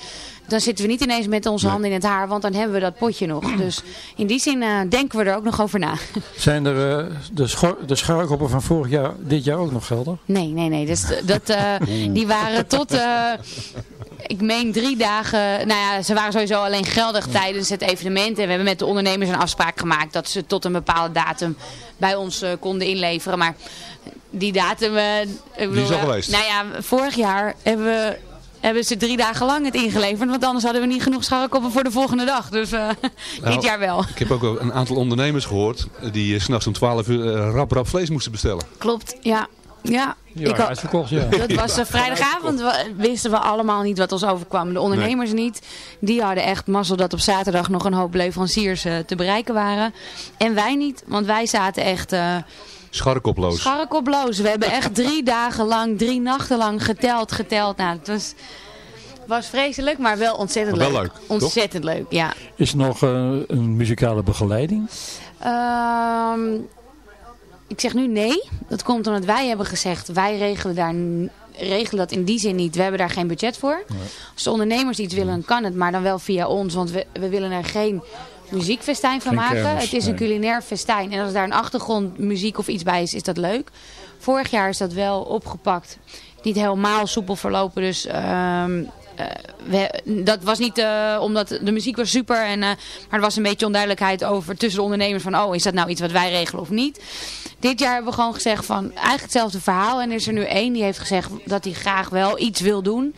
Dan zitten we niet ineens met onze handen in het haar, want dan hebben we dat potje nog. (clears throat) Dus in die zin eh, denken we er ook nog over na. (laughs) Zijn er eh, de, schor de van vorig jaar, dit jaar ook nog geldig? Nee, nee, nee. Dus dat, eh, (laughs) die waren tot, ik meen drie dagen, nou ja, ze waren sowieso alleen geldig tijdens het evenement. En we hebben met de ondernemers een afspraak gemaakt dat ze tot een bepaalde datum bij ons eh, konden inleveren. Maar die datum, eh, bedoel, is al eh, geweest. Nou ja, vorig jaar hebben we... Hebben ze drie dagen lang het ingeleverd, want anders hadden we niet genoeg scharrekoppen voor de volgende dag. Dus eh, (laughs) Nou, dit jaar wel. Ik heb ook een aantal ondernemers gehoord die 's s'nachts om 12 uur rap rap vlees moesten bestellen. Klopt, ja. Ja, Ja, ik, ja. Dat was eh, vrijdagavond. We- wisten we allemaal niet wat ons overkwam. De ondernemers niet. Die hadden echt mazzel dat op zaterdag nog een hoop leveranciers eh, te bereiken waren. En wij niet, want wij zaten echt eh Scharrekoploos. scharrekoploos. We hebben echt drie (laughs) dagen lang, drie nachten lang geteld, geteld. Nou, het was, was vreselijk, maar wel ontzettend Maar wel leuk. leuk, toch? Ontzettend leuk, ja. Is er nog eh, een muzikale begeleiding? Ehm, ik zeg nu nee. Dat komt omdat wij hebben gezegd, wij regelen, daar, regelen dat in die zin niet. We hebben daar geen budget voor. Als de ondernemers iets willen, kan het. Maar dan wel via ons. Want we, we willen er geen muziekfestijn van Geen maken. kermis, het is een culinair festijn. En als daar een achtergrondmuziek of iets bij is, is dat leuk. Vorig jaar is dat wel opgepakt. Niet helemaal soepel verlopen. Dus ehm, eh, we, dat was niet eh, omdat de muziek was super. En, eh, maar er was een beetje onduidelijkheid over tussen de ondernemers. Van oh, is dat nou iets wat wij regelen of niet? Dit jaar hebben we gewoon gezegd van eigenlijk hetzelfde verhaal. En er is er nu één die heeft gezegd dat hij graag wel iets wil doen.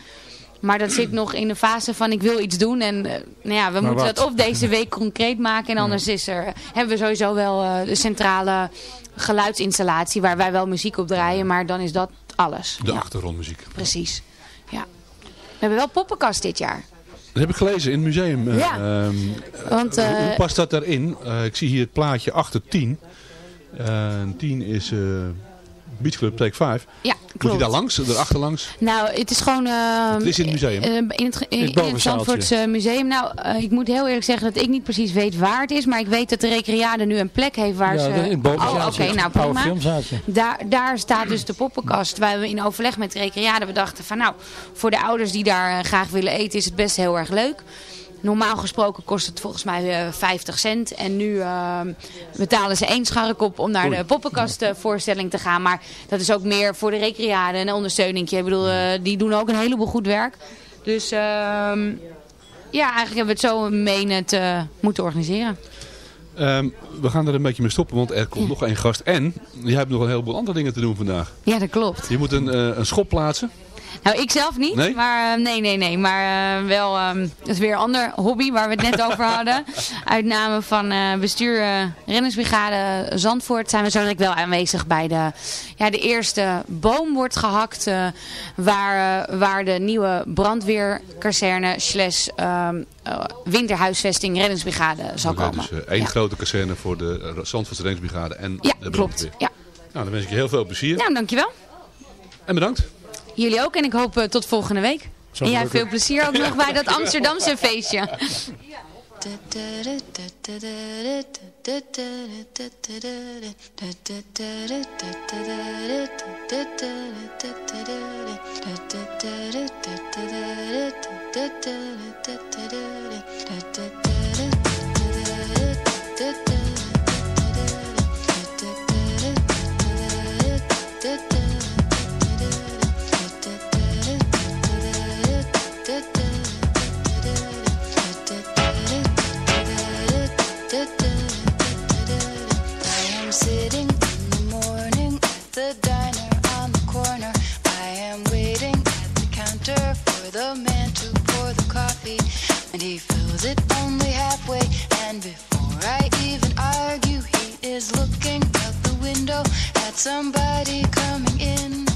Maar dat zit nog in de fase van ik wil iets doen. En eh, nou ja, we moeten wat? dat of deze week concreet maken. En anders is er, hebben we sowieso wel eh, de centrale geluidsinstallatie. Waar wij wel muziek op draaien. Maar dan is dat alles. De Ja, achtergrondmuziek. precies. Ja. We hebben wel poppenkast dit jaar. Dat heb ik gelezen in het museum. eh, Ja. ehm, Want, hoe- past dat daarin? Ik zie hier het plaatje achter 10. En 10 is eh Beach Club Take 5. Ja, Moet je klopt. daar langs, erachterlangs? Nou, het is gewoon... eh, Het is in het museum. eh, in het, in, het in het bovenzaaltje. Zandvoortse museum. Nou, eh, ik moet heel eerlijk zeggen dat ik niet precies weet waar het is. Maar ik weet dat de Recreade nu een plek heeft waar ja, ze... in het. Oh, oké, nou prima. Daar, daar staat dus de poppenkast. Waar we in overleg met de Recreade we dachten van nou, voor de ouders die daar eh, graag willen eten is het best heel erg leuk. Normaal gesproken kost het volgens mij eh 50 cent. En nu eh, betalen ze één scharrekop om naar de poppenkastvoorstelling te gaan. Maar dat is ook meer voor de recreade en een ondersteuning. Ik bedoel, eh, die doen ook een heleboel goed werk. Dus ehm, ja, eigenlijk hebben we het zo menen te moeten organiseren. Ehm, we gaan er een beetje mee stoppen, want er komt nog één gast. En jij hebt nog een heleboel andere dingen te doen vandaag. Ja, dat klopt. Je moet een, eh, een schop plaatsen. Nou, ik zelf niet. Nee? Maar eh, nee, nee, nee. Maar eh, wel, ehm, dat is weer een ander hobby waar we het net over hadden. (laughs) Uit naam van eh, bestuur Rennersbrigade Zandvoort zijn we zo direct wel aanwezig bij de, ja, de eerste boom wordt gehakt. eh, waar, waar de nieuwe brandweerkazerne slash ehm, eh, winterhuisvesting Reddingsbrigade zal komen. dus één ja. grote kazerne voor de Zandvoortse Reddingsbrigade en ja, de klopt. brandweer. Ja. Nou, dan wens ik je heel veel plezier. Nou, dankjewel. En bedankt. Jullie ook en ik hoop eh, tot volgende week. Zo en jij gelukkig. veel plezier ook nog bij dat (laughs) Amsterdamse feestje. (laughs) And before I even argue, he is looking out the window at somebody coming in.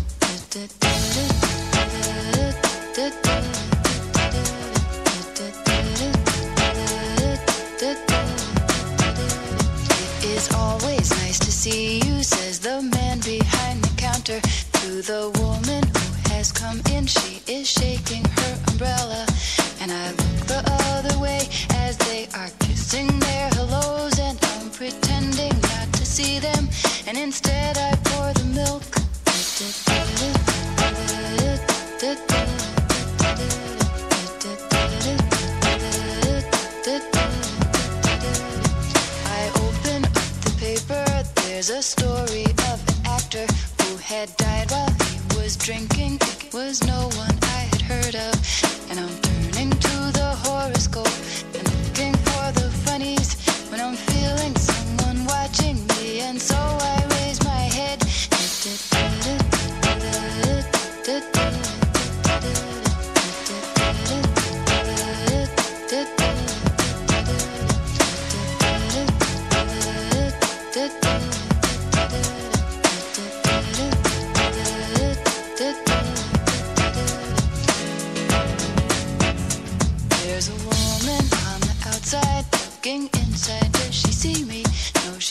It is always nice to see you, says the man behind the counter to the woman who has come in. She is shaking her umbrella, and I look the other way as they are kissing their hellos, and I'm pretending not to see them, and instead I pour the milk. I open up the paper. There's a story of an actor who had died while he was drinking. It was no one I had heard of. And I'm turning to the horoscope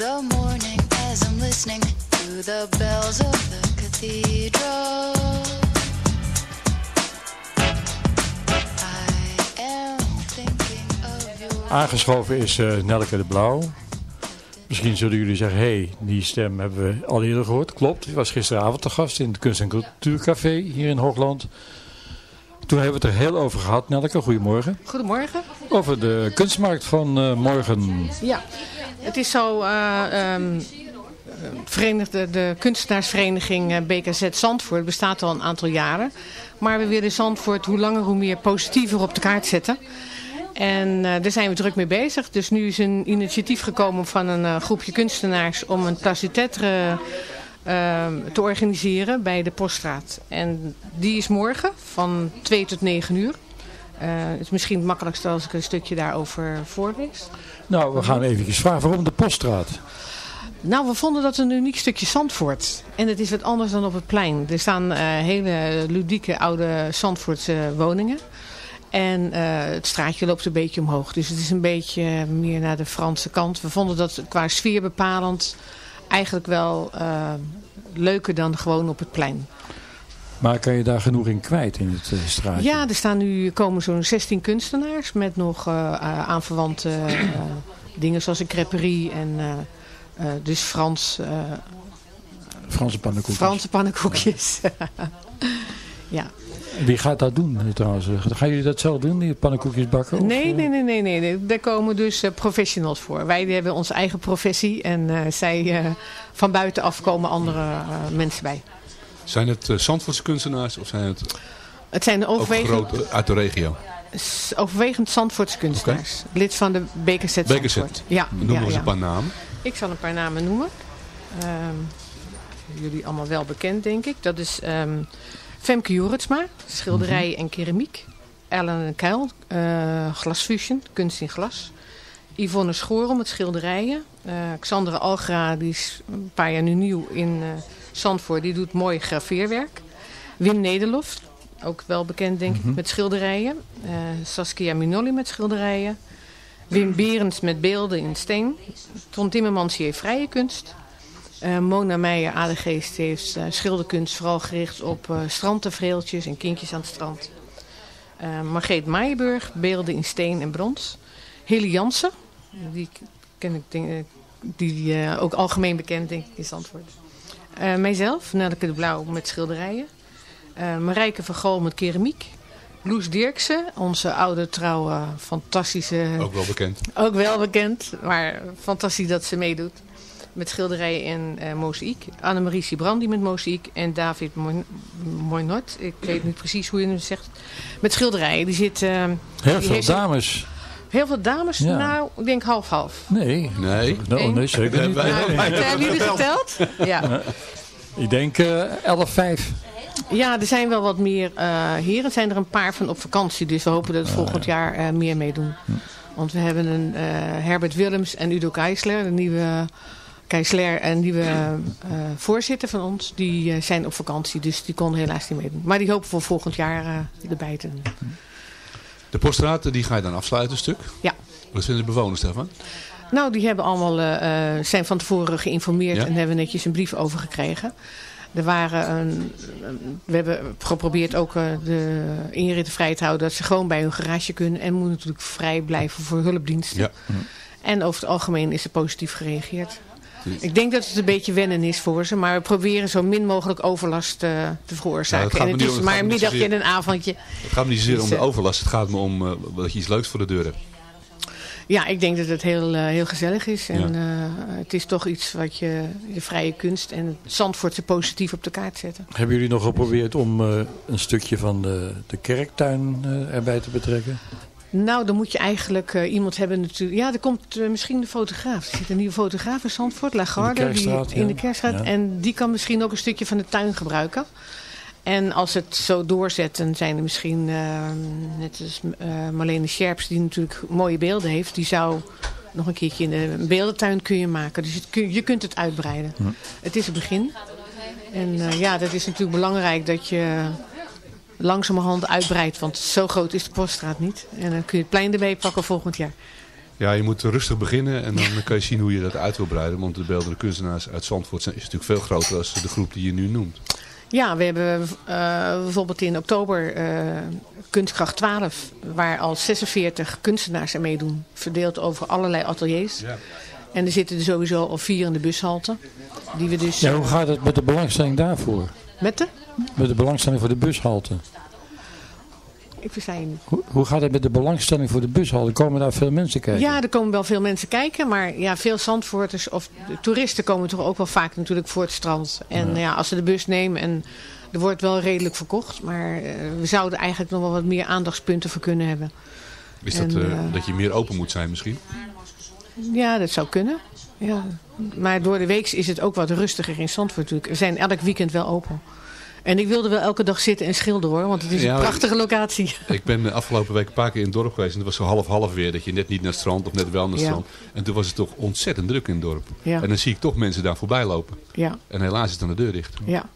The morning as I'm listening to the bells of the cathedral. I am thinking of you. Aangeschoven is eh, Nelke de Blauw. Misschien zullen jullie zeggen, hé, hey, die stem hebben we al eerder gehoord. Klopt, die was gisteravond te gast in het Kunst- en Cultuurcafé hier in Hoogland. Toen hebben we het er heel over gehad, Nelke. Goedemorgen. Goedemorgen. Over de kunstmarkt van eh, morgen. Ja, het is zo, eh, ehm, Verenigde, de kunstenaarsvereniging eh, BKZ Zandvoort bestaat al een aantal jaren. Maar we willen Zandvoort hoe langer hoe meer positiever op de kaart zetten. En eh, daar zijn we druk mee bezig. Dus nu is een initiatief gekomen van een groepje kunstenaars om een tacitetre ehm, te organiseren bij de Poststraat. En die is morgen van 2 tot 9 uur. Het is misschien het makkelijkste als ik een stukje daarover voorlees. Nou, we gaan even vragen waarom de Poststraat. Nou, we vonden dat een uniek stukje Zandvoort. En het is wat anders dan op het plein. Er staan eh, hele ludieke oude Zandvoortse woningen. En eh, het straatje loopt een beetje omhoog. Dus het is een beetje meer naar de Franse kant. We vonden dat qua sfeer bepalend eigenlijk wel eh, leuker dan gewoon op het plein. Maar kan je daar genoeg in kwijt in het eh, straatje? Ja, er staan nu komen zo'n 16 kunstenaars met nog eh, aanverwante dingen zoals een creperie en dus Frans, Franse pannenkoekjes. Franse pannenkoekjes. ja. (laughs) Wie gaat dat doen trouwens? Gaan jullie dat zelf doen, die pannenkoekjes bakken? Nee, nee, nee, nee, nee, nee. Daar komen dus professionals voor. Wij hebben onze eigen professie en zij van buitenaf komen andere mensen bij. Zijn het uh, Zandvoortse kunstenaars of zijn het Het zijn overwegend, grote uit de regio? overwegend Zandvoortse kunstenaars. Lid van de BKZ BKZ. Zandvoort. Ja, Noem ja, eens ja. een paar namen. Ik zal een paar namen noemen. Ehm, jullie allemaal wel bekend, denk ik. Dat is ehm, Femke Jorritsma, schilderij Mhm. en keramiek. Ellen en Kuil, eh, Glasfusion, kunst in glas. Yvonne Schoorl met schilderijen. Eh Xandra Algra, die is een paar jaar nu nieuw in Zandvoort, die doet mooi graveerwerk. Wim Nederlof, ook wel bekend denk ik, met schilderijen. Eh, Saskia Minolli met schilderijen. Wim Berends met beelden in steen. Ton Timmermans heeft vrije kunst. Eh, Mona Meijer, Adegeest, heeft eh, schilderkunst vooral gericht op eh strandtafereeltjes en kindjes aan het strand. Margreet Maaienburg, beelden in steen en brons. Hilly Jansen, die ken ik denk, die ook algemeen bekend denk ik is antwoord. Eh mijzelf, Nelleke de Blauw met schilderijen. Eh Marijke van Gool met keramiek. Loes Dirksen, onze oude trouwe, fantastische... Ook wel bekend. Ook wel bekend, maar fantastisch dat ze meedoet. Met schilderijen en eh mozaïek. Annemarie Sibrandi met mozaïek. En David Moy- Moynot, ik weet niet precies hoe je het zegt. Met schilderijen. Die zit... eh, Heel heeft- dames. Heel veel dames? Ja. Nou, ik denk half-half. Nee. Nee. Nou, nee, zeker niet. Nee, nee. hebben jullie geteld? Ja. Ik denk eh 11-5. ja, er zijn wel wat meer eh heren. Er zijn er een paar van op vakantie. Dus we hopen dat het volgend jaar eh, meer meedoen. Want we hebben een eh, Herbert Willems en Udo Keisler, de nieuwe Keisler, een nieuwe eh, voorzitter van ons. Die eh, zijn op vakantie, dus die konden helaas niet meedoen. Maar die hopen voor volgend jaar eh, erbij te doen. De poststraat, die ga je dan afsluiten, een stuk. Ja. Wat vinden de bewoners daarvan? Nou, die hebben allemaal, eh, eh, zijn van tevoren geïnformeerd Ja? en hebben netjes een brief over gekregen. Er waren een, een- we hebben geprobeerd ook eh, de inritten vrij te houden dat ze gewoon bij hun garage kunnen. En moeten natuurlijk vrij blijven voor hulpdiensten. Ja. En over het algemeen is er positief gereageerd. Ik denk dat het een beetje wennen is voor ze, maar we proberen zo min mogelijk overlast eh, te veroorzaken. Nou, het gaat en het niet is om- maar een middagje en een avondje. Het gaat me niet zozeer Dus, om de eh, overlast. Het gaat me om eh, dat je iets leuks voor de deur hebt. Ja, ik denk dat het heel, heel gezellig is. En Ja. eh, het is toch iets wat je, de vrije kunst en het Zandvoortse positief op de kaart zetten. Hebben jullie nog geprobeerd om eh, een stukje van de, de kerktuin eh, erbij te betrekken? Nou, dan moet je eigenlijk eh, iemand hebben natuurlijk... Ja, er komt eh, misschien de fotograaf. Er zit een nieuwe fotograaf in Zandvoort, Lagarde. In de Kerkstraat, die, in de ja. Kerkstraat. Ja. En die kan misschien ook een stukje van de tuin gebruiken. En als het zo doorzet, dan zijn er misschien... eh, net als Marlene Scherps, die natuurlijk mooie beelden heeft. Die zou nog een keertje in de beeldentuin kun je maken. Dus het kun- je kunt het uitbreiden. Het is het begin. En ja, dat is natuurlijk belangrijk dat je langzamerhand uitbreidt. Want zo groot is de poststraat niet. En dan kun je het plein erbij pakken volgend jaar. Ja, je moet rustig beginnen en dan kan je zien hoe je dat uit wil breiden. Want de beeldende kunstenaars uit Zandvoort zijn, is natuurlijk veel groter dan de groep die je nu noemt. Ja, we hebben eh, bijvoorbeeld in oktober eh, Kunstkracht 12. Waar al 46 kunstenaars aan meedoen. Verdeeld over allerlei ateliers. En er zitten er sowieso al vier in de bushalte. Die we dus... Ja, hoe gaat het met de belangstelling daarvoor? Met de? Met de belangstelling voor de bushalte? Ik versta je niet. Hoe, hoe gaat het met de belangstelling voor de bushalte? Komen daar veel mensen kijken? Ja, er komen wel veel mensen kijken, maar ja, veel Zandvoorters of de toeristen komen toch ook wel vaak natuurlijk voor het strand. En ja, als ze de bus nemen en er wordt wel redelijk verkocht, maar eh, we zouden eigenlijk nog wel wat meer aandachtspunten voor kunnen hebben. Is dat En, eh, eh, dat je meer open moet zijn misschien? Ja, dat zou kunnen. Ja. Maar door de week is het ook wat rustiger in Zandvoort natuurlijk. We zijn elk weekend wel open. En ik wilde wel elke dag zitten en schilderen hoor, want het is Ja, een prachtige locatie. (laughs) Ik ben de afgelopen week een paar keer in het dorp geweest. En het was zo half-half weer. Dat je net niet naar het strand of net wel naar het Ja. strand. En toen was het toch ontzettend druk in het dorp. Ja. En dan zie ik toch mensen daar voorbij lopen. Ja. En helaas is dan de deur dicht. Ja.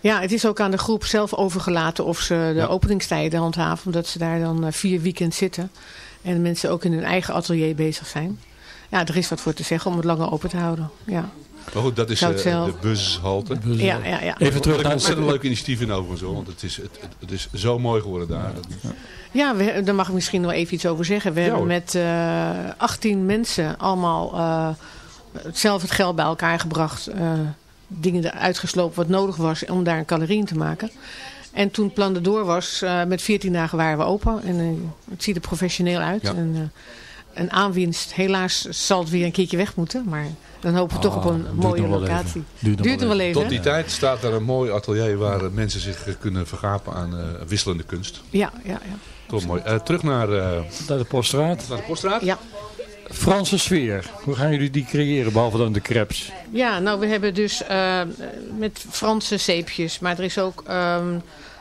ja, het is ook aan de groep zelf overgelaten of ze de openingstijden handhaven. Omdat ze daar dan eh, vier weekends zitten. En de mensen ook in hun eigen atelier bezig zijn. Ja, er is wat voor te zeggen om het langer open te houden. Ja, Maar goed, dat is eh, de bushalte. ja, ja. ja. Even terug naar een ontzettend leuk initiatief in overigens hoor. Want het is, het, het, is zo mooi geworden daar. Ja, we, daar mag ik misschien nog even iets over zeggen. We hebben met eh 18 mensen allemaal eh, zelf het geld bij elkaar gebracht. eh, dingen eruit geslopen wat nodig was om daar een calorie in te maken. En toen het plan erdoor was, eh, met 14 dagen waren we open. En eh, het ziet er professioneel uit. Ja. En, eh, een aanwinst, helaas zal het weer een keertje weg moeten. Maar dan hopen we toch op een Ah, duurt mooie locatie. Duurt Duurt nog wel even. Tot die tijd staat er een mooi atelier waar eh, mensen zich eh, kunnen vergapen aan eh, wisselende kunst. Ja, ja, ja. Toch mooi. Eh, terug naar, eh, Naar de poststraat. naar de poststraat. ja. Franse sfeer. Hoe gaan jullie die creëren, behalve dan de crepes? Ja, nou we hebben dus eh, met Franse zeepjes, maar er is ook ehm,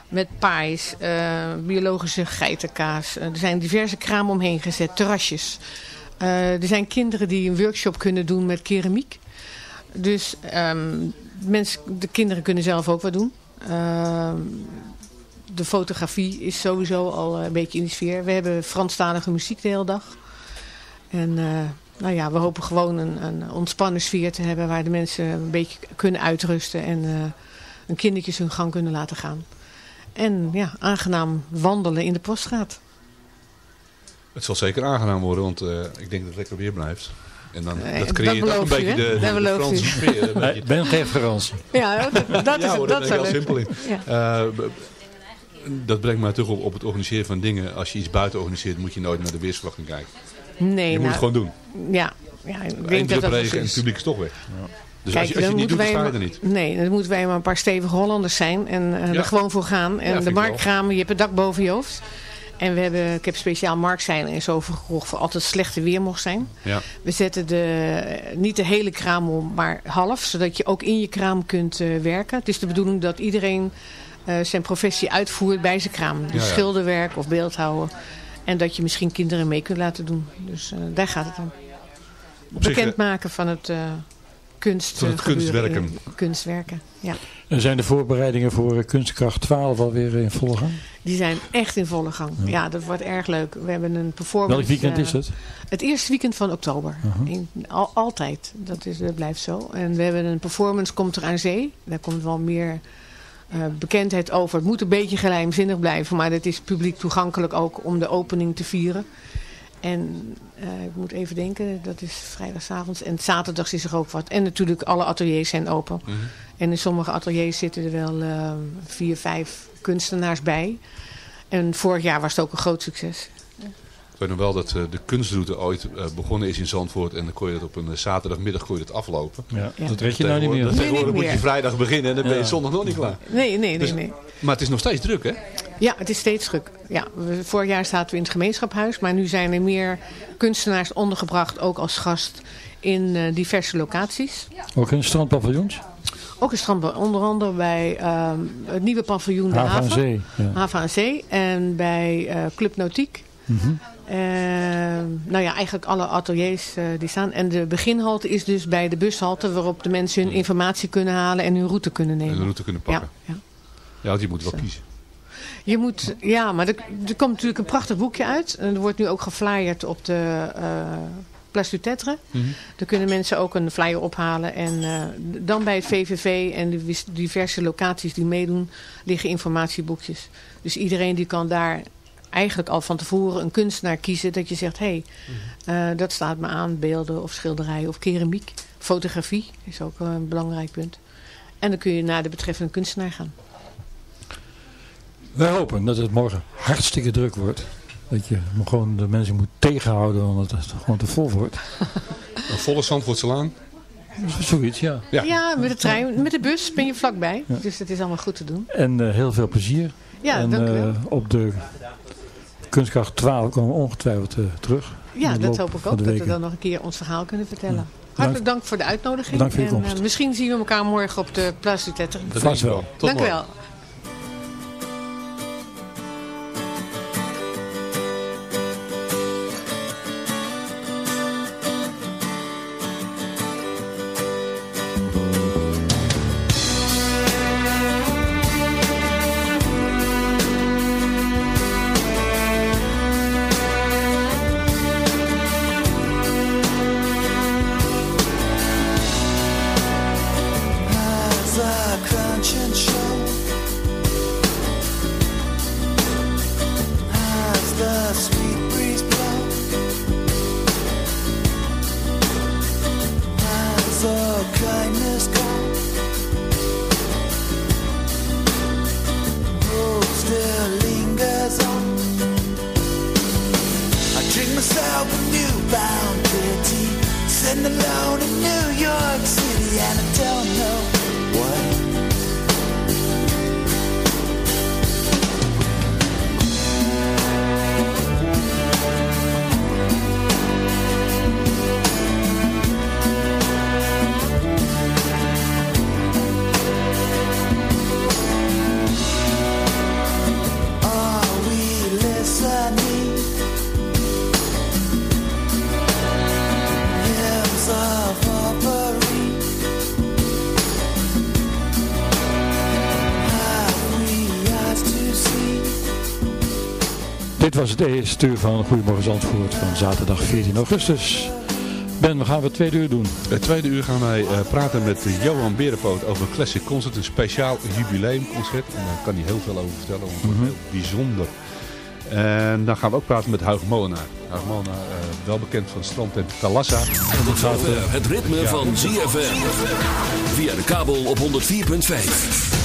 Met paais, eh, biologische geitenkaas. Eh, er zijn diverse kramen omheen gezet, terrasjes. Eh, er zijn kinderen die een workshop kunnen doen met keramiek. Dus ehm, mensen, de kinderen kunnen zelf ook wat doen. Ehm, de fotografie is sowieso al een beetje in de sfeer. We hebben Franstalige muziek de hele dag. En nou ja, we hopen gewoon een, een ontspannen sfeer te hebben... waar de mensen een beetje kunnen uitrusten... en hun kindertjes hun gang kunnen laten gaan. En ja, aangenaam wandelen in de poststraat. Het zal zeker aangenaam worden, want uh, ik denk dat het lekker weer blijft. En dan Nee, dat dat creëert ook een beetje de, Dat de, de Franse u. sfeer. een beetje. Ik ben geen Frans. Ja, dat, dat is, ja, hoor, dat leuk. heel simpel in. Ja. Eh, dat brengt mij terug op, op het organiseren van dingen. Als je iets buiten organiseert, moet je nooit naar de weersverwachting kijken. Nee, je moet nou, het gewoon doen. Ja, ja ik Eén dat dat regen en het publiek is toch weg. Dus Kijk, als je, als je dan het niet doet, dan moeten sta wij je er niet. Nee, dan moeten wij maar een paar stevige Hollanders zijn en eh, Ja. er gewoon voor gaan. En de marktkramen, je hebt het dak boven je hoofd. En we hebben, ik heb speciaal marktzeilen en zo gekocht voor altijd slechte weer mocht zijn. Ja. We zetten de, eh, niet de hele kraam om, maar half. Zodat je ook in je kraam kunt eh, werken. Het is de bedoeling dat iedereen zijn professie uitvoert bij zijn kraam. Dus schilderwerk of beeldhouden. En dat je misschien kinderen mee kunt laten doen. Dus daar gaat het om. Eh, Bekendmaken van het kunst, Van het eh, kunstwerken. in- kunstwerken, ja. En zijn de voorbereidingen voor eh, Kunstkracht 12 alweer in volle gang? Die zijn echt in volle gang. Ja, dat wordt erg leuk. We hebben een performance. Welk weekend eh, is het? Het eerste weekend van oktober. In, al, altijd. Dat, is, dat blijft zo. En we hebben een performance Komt er aan zee. Daar komt wel meer eh, bekendheid over. Het moet een beetje geheimzinnig blijven. Maar het is publiek toegankelijk ook om de opening te vieren. En eh, ik moet even denken, dat is vrijdagavond. En zaterdags is er ook wat. En natuurlijk alle ateliers zijn open. Mhm. En in sommige ateliers zitten er wel eh, vier, vijf kunstenaars bij. En vorig jaar was het ook een groot succes. Ik weet nog wel dat eh, de kunstroute ooit eh, begonnen is in Zandvoort. En dan kon je dat op een zaterdagmiddag kon je dat aflopen. Ja, Ja. dat weet je nou niet meer. Nee, niet Tegenwoordig moet je vrijdag beginnen en dan ben je zondag nog niet klaar. Nee, nee, nee. Dus- nee. Maar het is nog steeds druk, hè? Ja, het is steeds druk. Ja, we, vorig jaar zaten we in het gemeenschaphuis. Maar nu zijn er meer kunstenaars ondergebracht, ook als gast, in eh, diverse locaties. Ook in strandpaviljoens? Ook in strand, onder andere bij ehm, het nieuwe paviljoen De Haven aan Haven. Zee. Ja. Haven aan Zee. En bij eh, Club Nautiek. Mhm. Ehm, nou ja, eigenlijk alle ateliers eh, die staan. En de beginhalte is dus bij de bushalte waarop de mensen hun informatie kunnen halen en hun route kunnen En nemen. de route kunnen pakken. Ja, ja. Ja, want je moet wel kiezen. Je moet, ja, maar er, er komt natuurlijk een prachtig boekje uit. En er wordt nu ook geflyerd op de eh Place du Tetre. Mhm. Daar kunnen mensen ook een flyer ophalen. En eh, dan bij het VVV en de diverse locaties die meedoen, liggen informatieboekjes. Dus iedereen die kan daar eigenlijk al van tevoren een kunstenaar kiezen. Dat je zegt, hé, hey, eh, dat staat me aan. Beelden of schilderijen of keramiek. Fotografie is ook een belangrijk punt. En dan kun je naar de betreffende kunstenaar gaan. Wij hopen dat het morgen hartstikke druk wordt. Dat je gewoon de mensen moet tegenhouden omdat het gewoon te vol wordt. (laughs) Een volle Zandvoortse laan. Zoiets, ja. Ja. Ja, met de trein, met de bus ben je vlakbij. Ja. Dus het is allemaal goed te doen. En eh, heel veel plezier. Ja, en dank u wel. eh, op de Kunstkracht 12 komen we ongetwijfeld eh, terug. Ja, dat hoop ik ook. Dat we dan nog een keer ons verhaal kunnen vertellen. Hartelijk dank voor de uitnodiging. Bedankt voor je en, komst. eh, misschien zien we elkaar morgen op de Place du Tetter. Dat wel. Tot Dank u wel. only knew Dit was het eerste uur van Goedemorgen Zandvoort van zaterdag 14 augustus. Ben, we gaan we het tweede uur doen? Het tweede uur gaan wij eh, praten met Johan Berenpoot over een Classic Concert. Een speciaal jubileumconcert. En daar kan hij heel veel over vertellen, want het wordt Mhm. heel bijzonder. En dan gaan we ook praten met Huig Molenaar. Huig Molenaar, eh, wel bekend van strandtent Talassa. Tot zover het ritme Ja. van ZFM. Via de kabel op 104.5.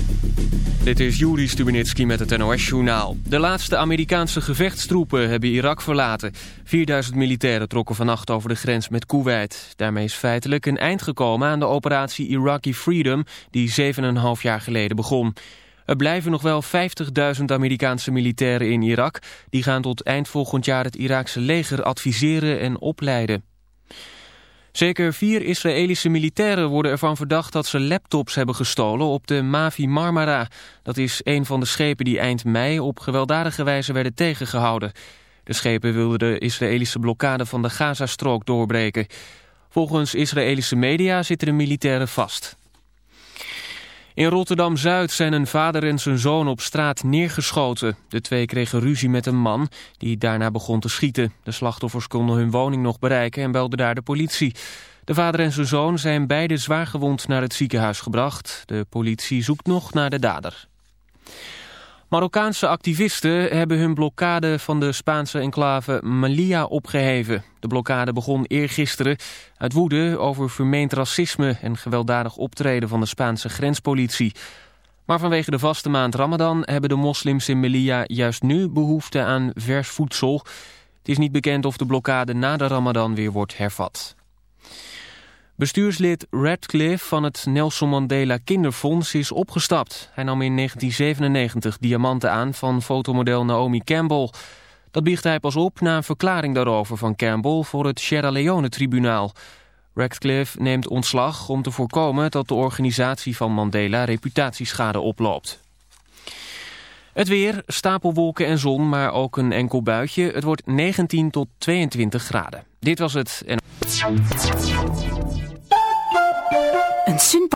Dit is Juri Stubenitski met het NOS-journaal. De laatste Amerikaanse gevechtstroepen hebben Irak verlaten. 4000 militairen trokken vannacht over de grens met Kuwait. Daarmee is feitelijk een eind gekomen aan de operatie Iraqi Freedom... die 7,5 jaar geleden begon. Er blijven nog wel 50.000 Amerikaanse militairen in Irak. Die gaan tot eind volgend jaar het Iraakse leger adviseren en opleiden. Zeker vier Israëlische militairen worden ervan verdacht dat ze laptops hebben gestolen op de Mavi Marmara. Dat is een van de schepen die eind mei op gewelddadige wijze werden tegengehouden. De schepen wilden de Israëlische blokkade van de Gazastrook doorbreken. Volgens Israëlische media zitten de militairen vast. In Rotterdam-Zuid zijn een vader en zijn zoon op straat neergeschoten. De twee kregen ruzie met een man die daarna begon te schieten. De slachtoffers konden hun woning nog bereiken en belden daar de politie. De vader en zijn zoon zijn beide zwaargewond naar het ziekenhuis gebracht. De politie zoekt nog naar de dader. Marokkaanse activisten hebben hun blokkade van de Spaanse enclave Melilla opgeheven. De blokkade begon eergisteren uit woede over vermeend racisme en gewelddadig optreden van de Spaanse grenspolitie. Maar vanwege de vaste maand Ramadan hebben de moslims in Melilla juist nu behoefte aan vers voedsel. Het is niet bekend of de blokkade na de Ramadan weer wordt hervat. Bestuurslid Radcliffe van het Nelson Mandela Kinderfonds is opgestapt. Hij nam in 1997 diamanten aan van fotomodel Naomi Campbell. Dat biegt hij pas op na een verklaring daarover van Campbell voor het Sierra Leone-tribunaal. Radcliffe neemt ontslag om te voorkomen dat de organisatie van Mandela reputatieschade oploopt. Het weer, stapelwolken en zon, maar ook een enkel buitje. Het wordt 19 tot 22 graden. Dit was het. Een Sun